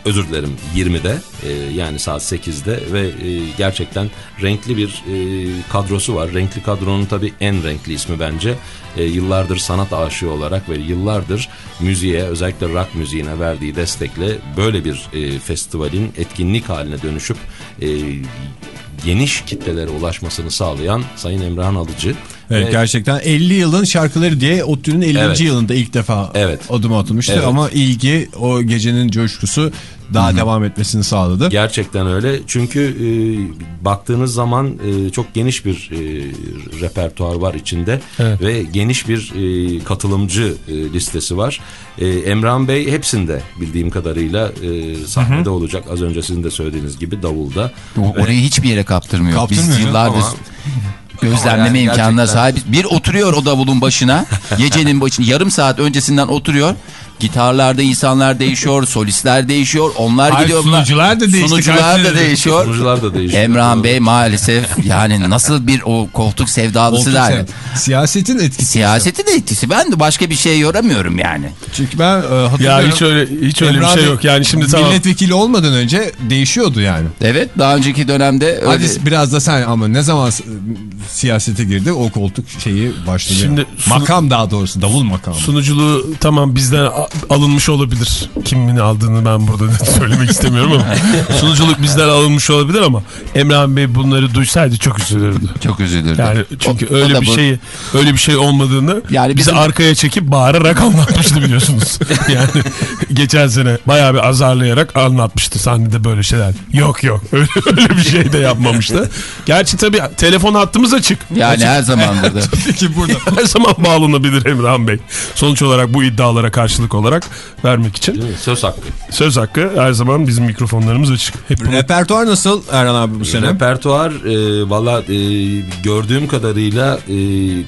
özür dilerim 20'de e, yani saat 8'de ve e, gerçekten renkli bir e, kadrosu var. Renkli kadronun tabii en renkli ismi bence. E, yıllardır sanat aşığı olarak ve yıllardır müziğe özellikle rock müziğine verdiği destekle böyle bir e, festivalin etkinlik haline dönüşüp e, geniş kitlelere ulaşmasını sağlayan Sayın Emrah'ın Alıcı. Evet, Ve- gerçekten 50 yılın şarkıları diye ODTÜ'nün 50. Evet. yılında ilk defa Evet. adım atılmıştı Evet. ama ilgi o gecenin coşkusu daha devam etmesini sağladı. Gerçekten öyle. Çünkü e, baktığınız zaman e, çok geniş bir e, repertuar var içinde Evet. ve geniş bir e, katılımcı e, listesi var. E, Emran Bey hepsinde bildiğim kadarıyla e, sahnede olacak. Az önce sizin de söylediğiniz gibi davulda. O- Orayı hiçbir yere kaptırmıyor. Kaptırmıyor Biz yıllardır ama- gözlemleme yani imkanına gerçekten- sahibiz. Bir oturuyor o davulun başına. Gecenin başına yarım saat öncesinden oturuyor. Gitarlarda insanlar değişiyor, solistler değişiyor, onlar Hayır, gidiyor. sunucular da değişti, Sunucular da değişiyor. Sunucular da değişiyor. Emrah'ın Bey maalesef yani nasıl bir o koltuk sevdalısı Koltuk der. sev- Siyasetin etkisi. Siyaseti de etkisi. Ben de başka bir şey yoramıyorum yani. Çünkü ben e, hatırlıyorum. Ya hiç öyle hiç öyle bir Emrah şey Bey yok. Yani şimdi tamam. Milletvekili olmadan önce değişiyordu yani. Evet daha önceki dönemde öyle. Hadi biraz da sen ama ne zaman siyasete girdi o koltuk şeyi başladı. Şimdi makam daha doğrusu davul makamı. Sunuculuğu tamam bizden alınmış olabilir. Kimin aldığını ben burada söylemek istemiyorum ama. Sunuculuk bizden alınmış olabilir ama Emrah Bey bunları duysaydı çok üzülürdü. Çok üzülürdüm. Yani çünkü O- o öyle da bir bu- şey öyle bir şey olmadığını Yani bizi bizim- arkaya çekip bağırarak anlatmıştı biliyorsunuz. yani geçen sene bayağı bir azarlayarak anlatmıştı sahnede böyle şeyler. Yok yok öyle, öyle bir şey de yapmamıştı. Gerçi tabii telefon hattımız açık. Yani her zamandır da. Peki burada. Her zaman bağlanabilir Emrah Bey. Sonuç olarak bu iddialara karşılık olarak vermek için. Söz hakkı. Söz hakkı her zaman bizim mikrofonlarımız açık. Hep bunu Repertuar nasıl Erhan abi bu sene? Repertuar e, valla e, gördüğüm kadarıyla e,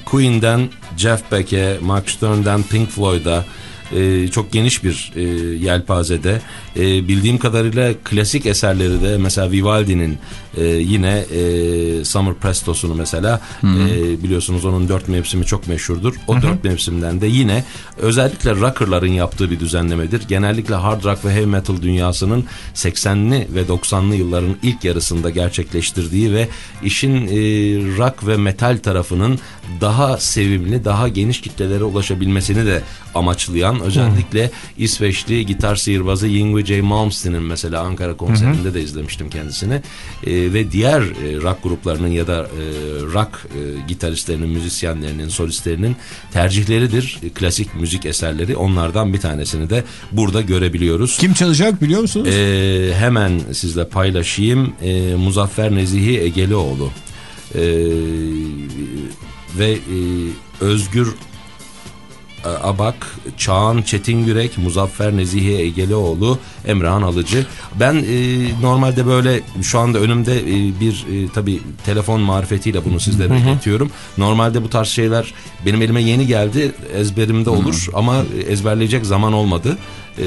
Queen'den Jeff Beck'e, Mark Stern'den Pink Floyd'a e, çok geniş bir e, yelpazede. E, bildiğim kadarıyla klasik eserleri de mesela Vivaldi'nin e, yine e, Summer Presto'sunu mesela e, biliyorsunuz onun dört mevsimi çok meşhurdur. O dört mevsimden de yine özellikle rockerların yaptığı bir düzenlemedir. Genellikle hard rock ve heavy metal dünyasının 80'li ve 90'lı yılların ilk yarısında gerçekleştirdiği ve işin e, rock ve metal tarafının daha sevimli, daha geniş kitlelere ulaşabilmesini de amaçlayan özellikle İsveçli gitar sihirbazı Yngwie J. Malmsteen'in mesela Ankara konserinde de izlemiştim kendisini. E, ve diğer e, rock gruplarının ya da e, rock e, gitaristlerinin, müzisyenlerinin, solistlerinin tercihleridir. E, klasik müzik eserleri onlardan bir tanesini de burada görebiliyoruz. Kim çalacak biliyor musunuz? Ee, hemen sizle paylaşayım. Ee, Muzaffer Nezihi Egelioğlu ee, ve e, Özgür e, Abak, Çağan Çetingürek, Muzaffer Nezihi Egelioğlu, Emrah'ın Alıcı. Ben e, normalde böyle şu anda önümde e, bir e, tabi telefon marifetiyle bunu sizlere iletiyorum. Normalde bu tarz şeyler benim elime yeni geldi. Ezberimde olur ama ezberleyecek zaman olmadı. E,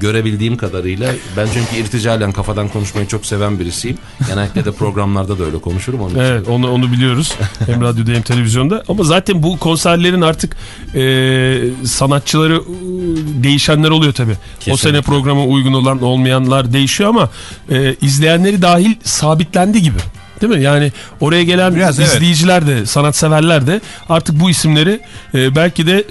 görebildiğim kadarıyla ben çünkü irticalen kafadan konuşmayı çok seven birisiyim. Genellikle de programlarda da öyle konuşurum onun için. Evet onu onu biliyoruz. hem radyoda hem televizyonda. Ama zaten bu konserlerin artık e, sanatçıları e, değişenler oluyor tabii. O Kesinlikle. sene programa uygun olan olmayanlar değişiyor ama e, izleyenleri dahil sabitlendi gibi. Değil mi? Yani oraya gelen Biraz, evet. izleyiciler de sanatseverler de artık bu isimleri e, belki de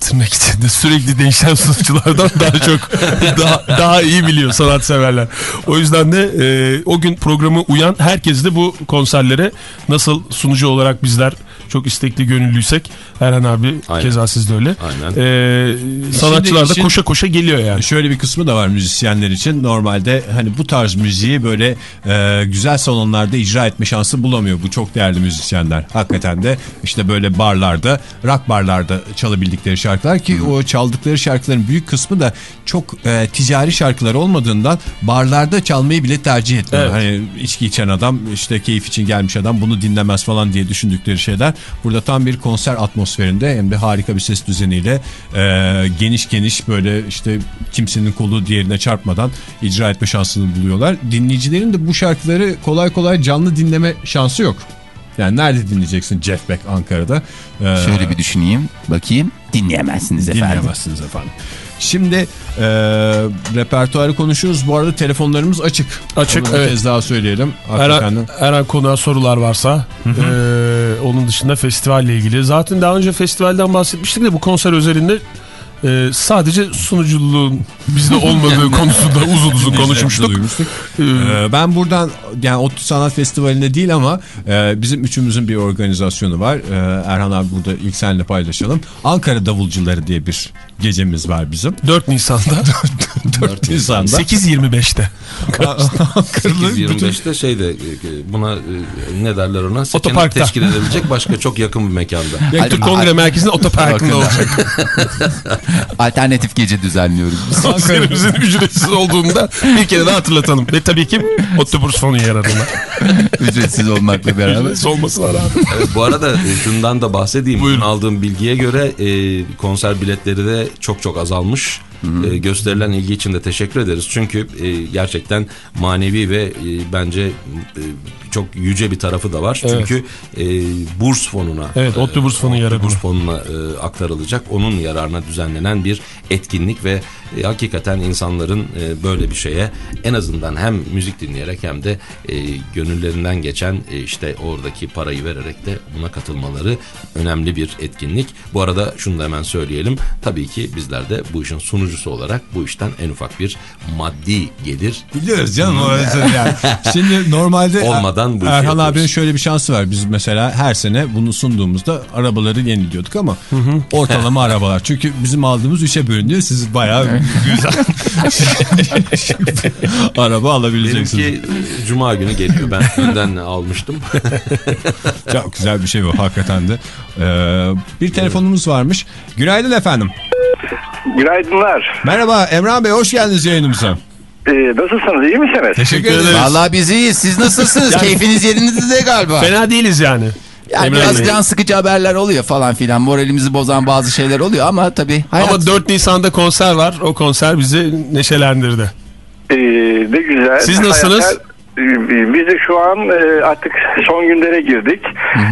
tırnak içinde sürekli değişen sunuculardan daha çok daha, daha iyi biliyor sanatseverler. O yüzden de e, o gün programı uyan herkes de bu konserlere nasıl sunucu olarak bizler çok istekli gönüllüysek Erhan abi Aynen. keza siz de öyle. Aynen. E, sanatçılar da işin- koşa koşa geliyor yani. Şöyle bir kısmı da var müzisyenler için. Normalde hani bu tarz müziği böyle e, güzel salonlarda icra etme şansı bulamıyor. Bu çok değerli müzisyenler. Hakikaten de işte böyle barlarda, rock barlarda çalabildikleri şarkılar ki o çaldıkları şarkıların büyük kısmı da çok e, ticari şarkılar olmadığından barlarda çalmayı bile tercih etmiyor. Evet. Hani içki içen adam işte keyif için gelmiş adam bunu dinlemez falan diye düşündükleri şeyler. Burada tam bir konser atmosferinde hem de harika bir ses düzeniyle e, geniş geniş böyle işte kimsenin kolu diğerine çarpmadan icra etme şansını buluyorlar. Dinleyicilerin de bu şarkıları kolay kolay canlı dinleme şansı yok. Yani nerede dinleyeceksin Jeff Beck Ankara'da? Ee, Şöyle bir düşüneyim. Bakayım. Dinleyemezsiniz efendim. dinleyemezsiniz efendim. Şimdi e, repertuarı konuşuyoruz. Bu arada telefonlarımız açık. Açık, Onu evet. kez daha söyleyelim. Erhan, Erhan konuğa sorular varsa e, onun dışında festivalle ilgili. Zaten daha önce festivalden bahsetmiştik de bu konser özelinde e, sadece sunuculuğun bizde olmadığı konusunda uzun uzun konuşmuştuk. Duymuştuk. E, Ee, ben buradan yani ODTÜ Sanat Festivali'nde değil ama e, bizim üçümüzün bir organizasyonu var. Ee, Erhan abi burada ilk seninle paylaşalım. Ankara Davulcuları diye bir gecemiz var bizim. 4 Nisan'da 4 Nisan'da. 8.25'te. Ankara'lı bütün 8.25'te şeyde e, buna e, ne derler ona Otoparkta. teşkil edebilecek başka çok yakın bir mekanda. Kültür Kongre Merkezi'nin otoparkında olacak. Alternatif gece düzenliyoruz biz. Konserimizin ücretsiz olduğunda bir kere daha hatırlatalım. Ve tabii ki otobüs fonu yer adına. Ücretsiz olmakla beraber. Ücretsiz olmasına rağmen. Evet, bu arada şundan da bahsedeyim. Bugün aldığım bilgiye göre e, konser biletleri de çok çok azalmış. E, gösterilen ilgi için de teşekkür ederiz. Çünkü e, gerçekten manevi ve e, bence e, çok yüce bir tarafı da var. Evet. Çünkü e, burs fonuna Evet, ODTÜ burs fonu yararına. burs fonuna e, aktarılacak. Onun yararına düzenlenen bir etkinlik ve e, hakikaten insanların e, böyle bir şeye en azından hem müzik dinleyerek hem de e, gönüllerinden geçen e, işte oradaki parayı vererek de buna katılmaları önemli bir etkinlik. Bu arada şunu da hemen söyleyelim. Tabii ki bizler de bu işin sunucusu olarak bu işten en ufak bir maddi gelir Biliyoruz canım orası yani. Şimdi normalde Olmadan bu Erhan abinin şöyle bir şansı var. Biz mesela her sene bunu sunduğumuzda arabaları yeniliyorduk ama ortalama arabalar. Çünkü bizim aldığımız işe bölünüyor. Siz bayağı güzel araba alabileceksiniz. Benimki e, cuma günü geliyor. Ben önden almıştım. Çok güzel bir şey bu hakikaten de. Ee, bir telefonumuz varmış. Günaydın efendim. Günaydınlar. Merhaba Emrah Bey hoş geldiniz yayınımıza. Ee, nasılsınız? İyi misiniz? Teşekkür ederim. Vallahi biz iyiyiz. Siz nasılsınız? Keyfiniz yerinizde galiba. Fena değiliz yani. Yani Emre biraz can sıkıcı haberler oluyor falan filan. Moralimizi bozan bazı şeyler oluyor ama tabii hayat. Ama 4 Nisan'da konser var. O konser bizi neşelendirdi. Ee, ne güzel. Siz nasılsınız? Hayatlar- Biz de şu an e, artık son günlere girdik.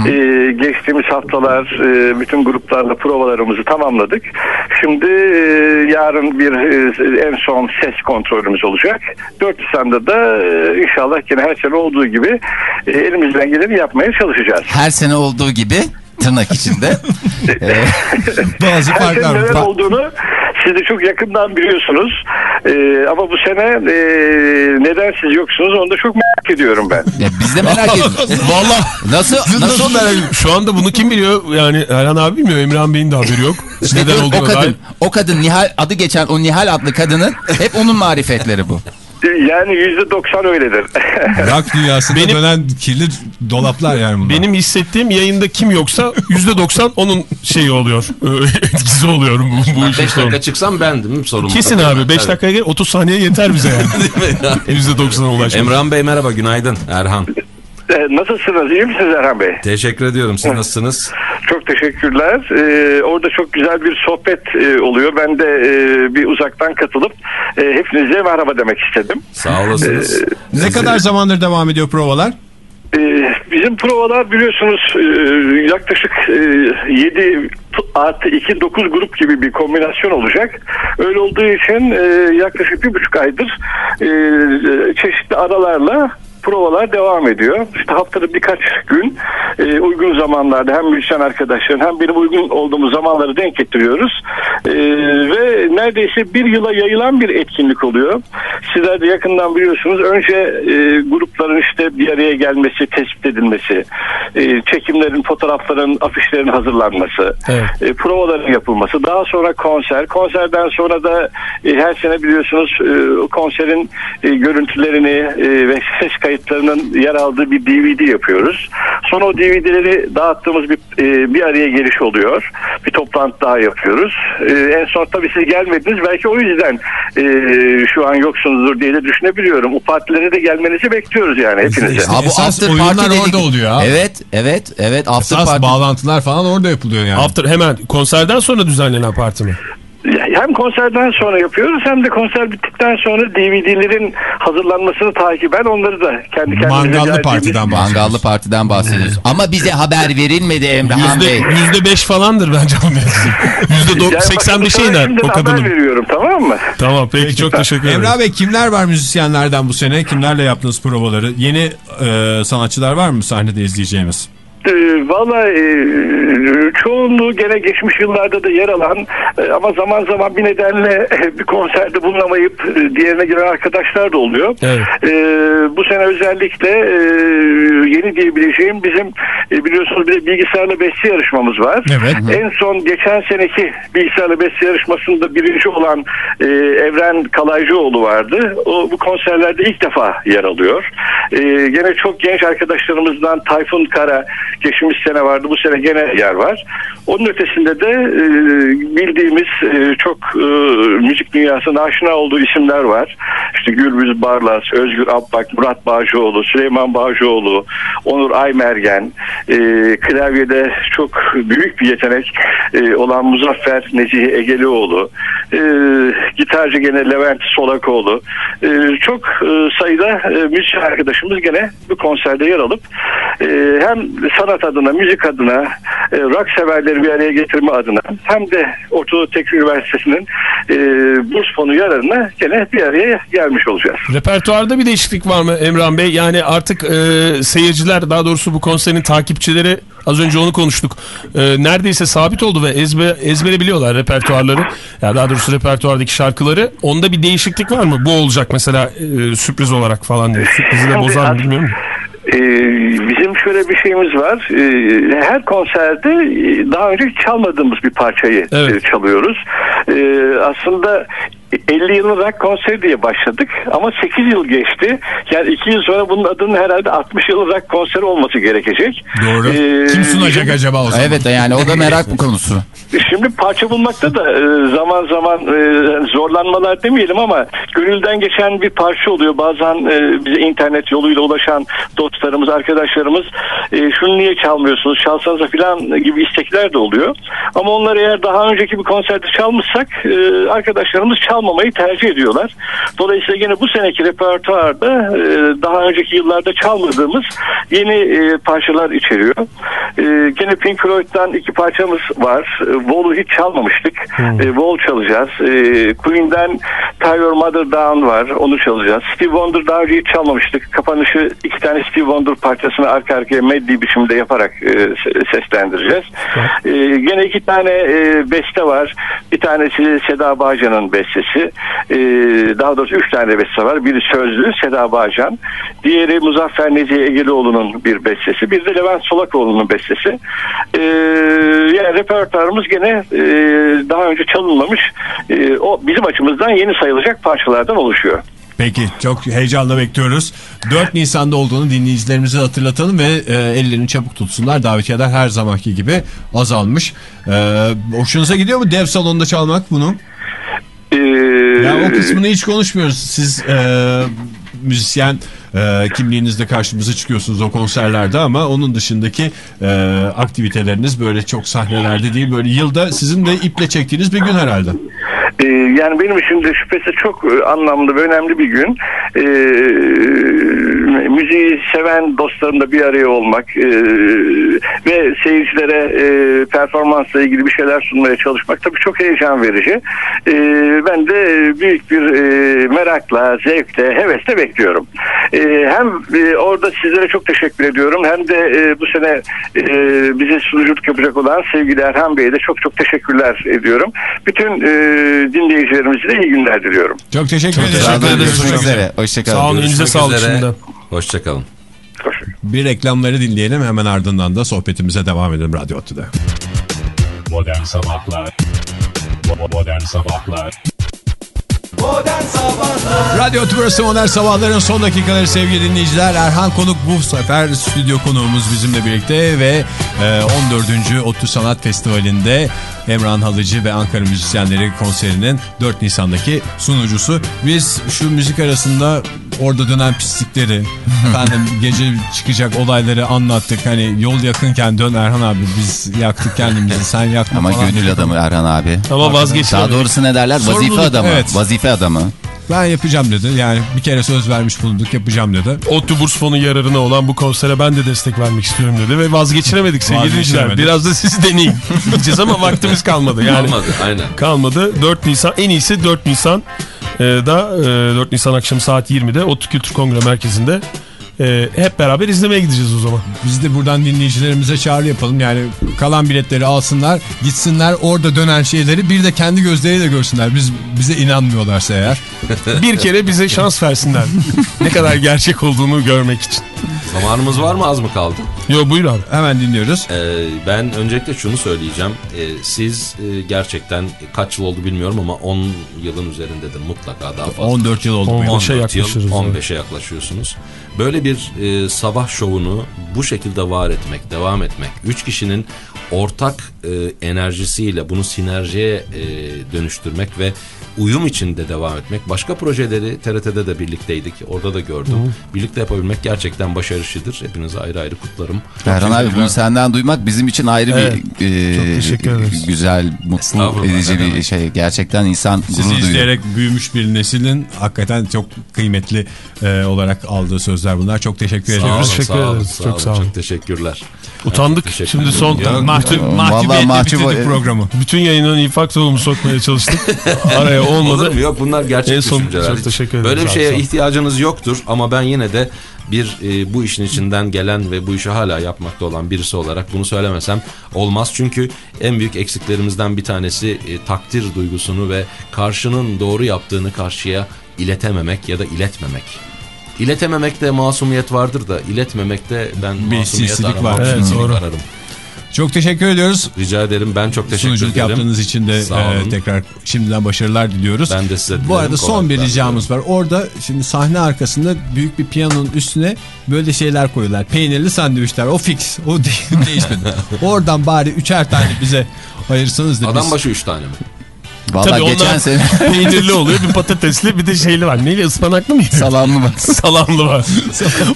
Ee, geçtiğimiz haftalar e, bütün gruplarla provalarımızı tamamladık. Şimdi e, yarın bir e, en son ses kontrolümüz olacak. 4 Nisan'da da e, inşallah yine her sene olduğu gibi e, elimizden geleni yapmaya çalışacağız. Her sene olduğu gibi tırnak içinde. Bazı Her sene farklar neler var. olduğunu siz de çok yakından biliyorsunuz. Ee, ama bu sene e, neden siz yoksunuz onu da çok merak ediyorum ben. ya biz de merak ediyoruz. Valla Nasıl nasıl şu anda bunu kim biliyor? Yani Erhan abi bilmiyor. Emrah'ın Bey'in de haberi yok. İşte Neden o olduğuna kadın, dair. o kadın Nihal adı geçen o Nihal adlı kadının hep onun marifetleri bu. Yani yüzde doksan öyledir. Rock dünyasında Benim- dönen kirli dolaplar yani bunlar. Benim hissettiğim yayında kim yoksa %90 onun şeyi oluyor. Etkisi oluyor bu, bu 5 işin dakika sonunda. çıksam bendim sorumlu. Kesin abi 5 dakikaya gel 30 saniye yeter bize yani. %90'a ulaşmak. Emrah Bey merhaba günaydın. Erhan. Ee, Nasılsınız? İyi misiniz Erhan Bey? Teşekkür ediyorum. Siz nasılsınız? Çok teşekkürler. Ee, orada çok güzel bir sohbet e, oluyor. Ben de e, bir uzaktan katılıp e, hepinize merhaba demek istedim. Sağ olasınız. Ne kadar zamandır devam ediyor provalar? Ee, bizim provalar biliyorsunuz e, yaklaşık e, 7 artı 2 9 grup gibi bir kombinasyon olacak. Öyle olduğu için e, yaklaşık bir buçuk aydır e, çeşitli aralarla provalar devam ediyor. İşte haftada birkaç gün e, uygun zamanlarda hem müzisyen arkadaşların hem benim uygun olduğumuz zamanları denk getiriyoruz. E, ve neredeyse bir yıla yayılan bir etkinlik oluyor. Sizler de yakından biliyorsunuz. Önce e, grupların işte bir araya gelmesi, tespit edilmesi, e, çekimlerin, fotoğrafların, afişlerin hazırlanması, Evet. e, provaların yapılması, daha sonra konser. Konserden sonra da e, her sene biliyorsunuz e, konserin e, görüntülerini e, ve ses kayıtlarının yer aldığı bir DVD yapıyoruz. Sonra o DVD'leri dağıttığımız bir e, bir araya geliş oluyor. Bir toplantı daha yapıyoruz. E, en son tabii siz gelmediniz. Belki o yüzden e, şu an yoksunuzdur diye de düşünebiliyorum. O partilere de gelmenizi bekliyoruz yani hepinize. İşte Ha, bu esas after oyunlar party orada oluyor ha. Evet evet evet after Esas party. bağlantılar falan orada yapılıyor yani. After hemen konserden sonra düzenlenen parti mi? Hem konserden sonra yapıyoruz hem de konser bittikten sonra DVD'lerin hazırlanmasını takiben onları da kendi kendimize Mangallı partiden bahsediyoruz. Mangallı partiden bahsediyoruz. Ama bize haber verilmedi Emrah Yüzde, Bey. yüzde beş falandır bence o mevzu. Yüzde Yani do- 85 bakın, iner o kadının. veriyorum tamam mı? Tamam peki, çok teşekkür ederim. Emrah Bey kimler var müzisyenlerden bu sene? Kimlerle yaptınız provaları? Yeni e, sanatçılar var mı sahnede izleyeceğimiz? Ee, Valla e, çoğunluğu gene geçmiş yıllarda da yer alan e, ama zaman zaman bir nedenle e, bir konserde bulunamayıp e, diğerine giren arkadaşlar da oluyor. Evet. E, bu sene özellikle e, yeni diyebileceğim bizim e, biliyorsunuz bir de bilgisayarla beste yarışmamız var. Evet. En son geçen seneki bilgisayarla beste yarışmasında birinci olan e, Evren Kalaycıoğlu vardı. O bu konserlerde ilk defa yer alıyor. E, gene çok genç arkadaşlarımızdan Tayfun Kara geçmiş sene vardı. Bu sene gene yer var. Onun ötesinde de e, bildiğimiz e, çok e, müzik dünyasına aşina olduğu isimler var. İşte Gürbüz Barlas, Özgür Abbak, Murat Bağcıoğlu, Süleyman Bağcıoğlu, Onur Aymergen, klavyede çok büyük bir yetenek olan Muzaffer Nezih Egelioğlu, gitarcı gene Levent Solakoğlu, çok sayıda müzik arkadaşımız gene bu konserde yer alıp hem sanat adına, müzik adına, e, rock severleri bir araya getirme adına hem de Orta Teknik Üniversitesi'nin e, burs fonu yararına gene bir araya gelmiş olacağız. Repertuarda bir değişiklik var mı Emran Bey? Yani artık e, seyirciler daha doğrusu bu konserin takipçileri az önce onu konuştuk. E, neredeyse sabit oldu ve ezbe, ezbere biliyorlar repertuarları. Ya daha doğrusu repertuardaki şarkıları. Onda bir değişiklik var mı? Bu olacak mesela e, sürpriz olarak falan diye. Sürprizi de bozar mı bilmiyorum. Ee, bizim şöyle bir şeyimiz var. Ee, her konserde e, daha önce çalmadığımız bir parçayı Evet. e, çalıyoruz. Ee, aslında 50 yılın rock konseri diye başladık ama 8 yıl geçti. Yani 2 yıl sonra bunun adının herhalde 60 yıl rock konseri olması gerekecek. Doğru. Ee, Kim sunacak acaba o zaman? Evet yani o da merak bu konusu. Şimdi parça bulmakta da e, zaman zaman e, zorlanmalar demeyelim ama gönülden geçen bir parça oluyor. Bazen e, bize internet yoluyla ulaşan dostlarımız, arkadaşlarımız şunu niye çalmıyorsunuz, çalsanıza falan gibi istekler de oluyor. Ama onlar eğer daha önceki bir konserde çalmışsak arkadaşlarımız çalmamayı tercih ediyorlar. Dolayısıyla yine bu seneki repertuarda e, daha önceki yıllarda çalmadığımız yeni e, parçalar içeriyor. E, gene Pink Floyd'dan iki parçamız var. E, Wall'u hiç çalmamıştık. E, Wall çalacağız. E, Queen'den Tie Your Mother Down var. Onu çalacağız. Steve Wonder daha önce hiç çalmamıştık. Kapanışı iki tane Steve Wonder parçasını arka arkaya medley biçimde yaparak e, se- seslendireceğiz. E, gene iki tane e, beste var. Bir tanesi Seda Bağcan'ın bestesi. E, daha doğrusu üç tane beste var. Biri sözlü Seda Bağcan. Diğeri Muzaffer Nezih Egeloğlu'nun bir bestesi. Bir de Levent Solakoğlu'nun bestesi. E, yani repertuarımız gene e, daha önce çalınmamış e, o bizim açımızdan yeni sayılacak parçalardan oluşuyor. Peki çok heyecanla bekliyoruz. 4 Nisan'da olduğunu dinleyicilerimize hatırlatalım ve e, ellerini çabuk tutsunlar. Davetiyeler her zamanki gibi azalmış. E, hoşunuza gidiyor mu dev salonda çalmak bunu? E, Ya o kısmını hiç konuşmuyoruz. Siz e, müzisyen e, kimliğinizde karşımıza çıkıyorsunuz o konserlerde ama onun dışındaki e, aktiviteleriniz böyle çok sahnelerde değil. Böyle yılda sizin de iple çektiğiniz bir gün herhalde. Ee, yani benim için de şüphesiz çok e, anlamlı ve önemli bir gün. Ee, müziği seven dostlarımla bir araya olmak e, ve seyircilere e, performansla ilgili bir şeyler sunmaya çalışmak tabii çok heyecan verici. Ee, ben de büyük bir merakla, zevkle, hevesle bekliyorum. Hem orada sizlere çok teşekkür ediyorum hem de bu sene bize sunuculuk yapacak olan sevgili Erhan Bey'e de çok çok teşekkürler ediyorum. Bütün dinleyicilerimize iyi günler diliyorum. Çok teşekkür ederim. Sağ olun, ederiz. görüşmek üzere. Hoşçakalın. Sağ olun elinize sağlık şimdi. Hoşçakalın. Bir reklamları dinleyelim hemen ardından da sohbetimize devam edelim Radyo Otü'de. Modern Sabahlar Modern Sabahlar Modern Sabahlar Radyo Otü burası Modern Sabahların son dakikaları sevgili dinleyiciler. Erhan Konuk bu sefer stüdyo konuğumuz bizimle birlikte ve e, 14. Otü Sanat Festivali'nde Emran Halıcı ve Ankara Müzisyenleri konserinin 4 Nisan'daki sunucusu. Biz şu müzik arasında orada dönen pislikleri, efendim gece çıkacak olayları anlattık. Hani yol yakınken dön Erhan abi biz yaktık kendimizi sen yakma Ama falan. gönül adamı Erhan abi. Ama vazgeçiremedik. Daha doğrusu ne derler? Vazife Sorumluluk, adamı. evet. Vazife adamı. Ben yapacağım dedi. Yani bir kere söz vermiş bulunduk yapacağım dedi. ODTÜ burs fonu yararına olan bu konsere ben de destek vermek istiyorum dedi ve vazgeçiremedik sevgili dinleyiciler. Biraz da sizi deneyin diyeceğiz ama vaktimiz kalmadı. Yani Olmadı aynen. kalmadı. 4 Nisan en iyisi 4 Nisan e, da e, 4 Nisan akşam saat 20'de ODTÜ Kültür Kongre Merkezi'nde e, hep beraber izlemeye gideceğiz o zaman. Biz de buradan dinleyicilerimize çağrı yapalım. Yani kalan biletleri alsınlar, gitsinler orada dönen şeyleri bir de kendi gözleriyle görsünler. Biz bize inanmıyorlarsa eğer. Bir kere bize şans versinler. ne kadar gerçek olduğunu görmek için. Zamanımız var mı az mı kaldı? Yo buyur abi. Hemen dinliyoruz. Ee, ben öncelikle şunu söyleyeceğim. Ee, siz e, gerçekten kaç yıl oldu bilmiyorum ama 10 yılın üzerindedir mutlaka daha fazla. 14 yıl oldu. bu yıl. 15'e 14 yıl, yaklaşırız, 15'e yaklaşıyorsunuz. Böyle bir e, sabah şovunu bu şekilde var etmek, devam etmek, 3 kişinin ortak e, enerjisiyle bunu sinerjiye e, dönüştürmek ve uyum içinde devam etmek. Başka projeleri TRT'de de birlikteydik. Orada da gördüm. Birlikte yapabilmek gerçekten başarışıdır. Hepinize ayrı ayrı kutlarım. Erhan abi bunu senden duymak bizim için ayrı Evet. bir e, Çok teşekkür ederiz. güzel, mutlu edici bir şey. Gerçekten insan Sizi gurur duyuyor. izleyerek büyümüş bir neslin hakikaten çok kıymetli e, olarak aldığı sözler bunlar. Çok teşekkür Sağ olun, ediyoruz. Teşekkür sağ olun, Çok olun, sağ olun. Çok teşekkürler. Utandık. Teşekkür Şimdi son Mahcup, mahcubiyetle mahcup- bitirdik programı. bütün yayının infak tohumu sokmaya çalıştık. Araya Olur olmadı. mu? Yok bunlar gerçek En son düşünceler. çok teşekkür Böyle bir şeye ihtiyacınız yoktur ama ben yine de bir e, bu işin içinden gelen ve bu işi hala yapmakta olan birisi olarak bunu söylemesem olmaz. Çünkü en büyük eksiklerimizden bir tanesi e, takdir duygusunu ve karşının doğru yaptığını karşıya iletememek ya da iletmemek. İletememekte masumiyet vardır da iletmemekte ben Bir masumiyet aramam. var. Evet, doğru. ararım. Çok teşekkür ediyoruz. Rica ederim. Ben çok teşekkür Sunuculuk ederim. yaptığınız için de e, tekrar şimdiden başarılar diliyoruz. Ben de size Bu dilerim, arada son bir ricamız var. Orada şimdi sahne arkasında büyük bir piyanonun üstüne böyle şeyler koyuyorlar. Peynirli sandviçler. O fix. O de- değişmedi. Oradan bari üçer tane bize ayırsanız da Adam başı üç tane mi? Vallahi Tabii geçen onlar sene peynirli oluyor bir patatesli bir de şeyli var. Neyle ıspanaklı mıydı? salamlı mı? Salamlı var.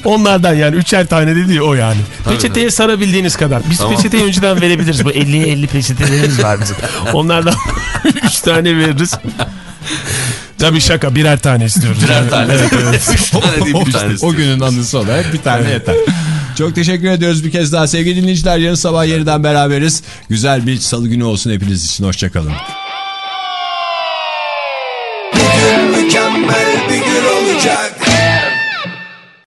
Onlardan yani üçer tane dediği o yani. Peçeteye sarabildiğiniz kadar. Biz Tamam. peçeteyi önceden verebiliriz. Bu 50'ye 50 peçetelerimiz var bizim. Onlardan üç tane veririz. Tabii şaka birer tane istiyoruz. Birer tane. Evet, evet. Üç tane değil bir tane. o günün anısı olarak bir tane yeter. Çok teşekkür ediyoruz bir kez daha sevgili dinleyiciler. Yarın sabah yeniden beraberiz. Güzel bir salı günü olsun hepiniz için. Hoşçakalın. Mükemmel bir gün olacak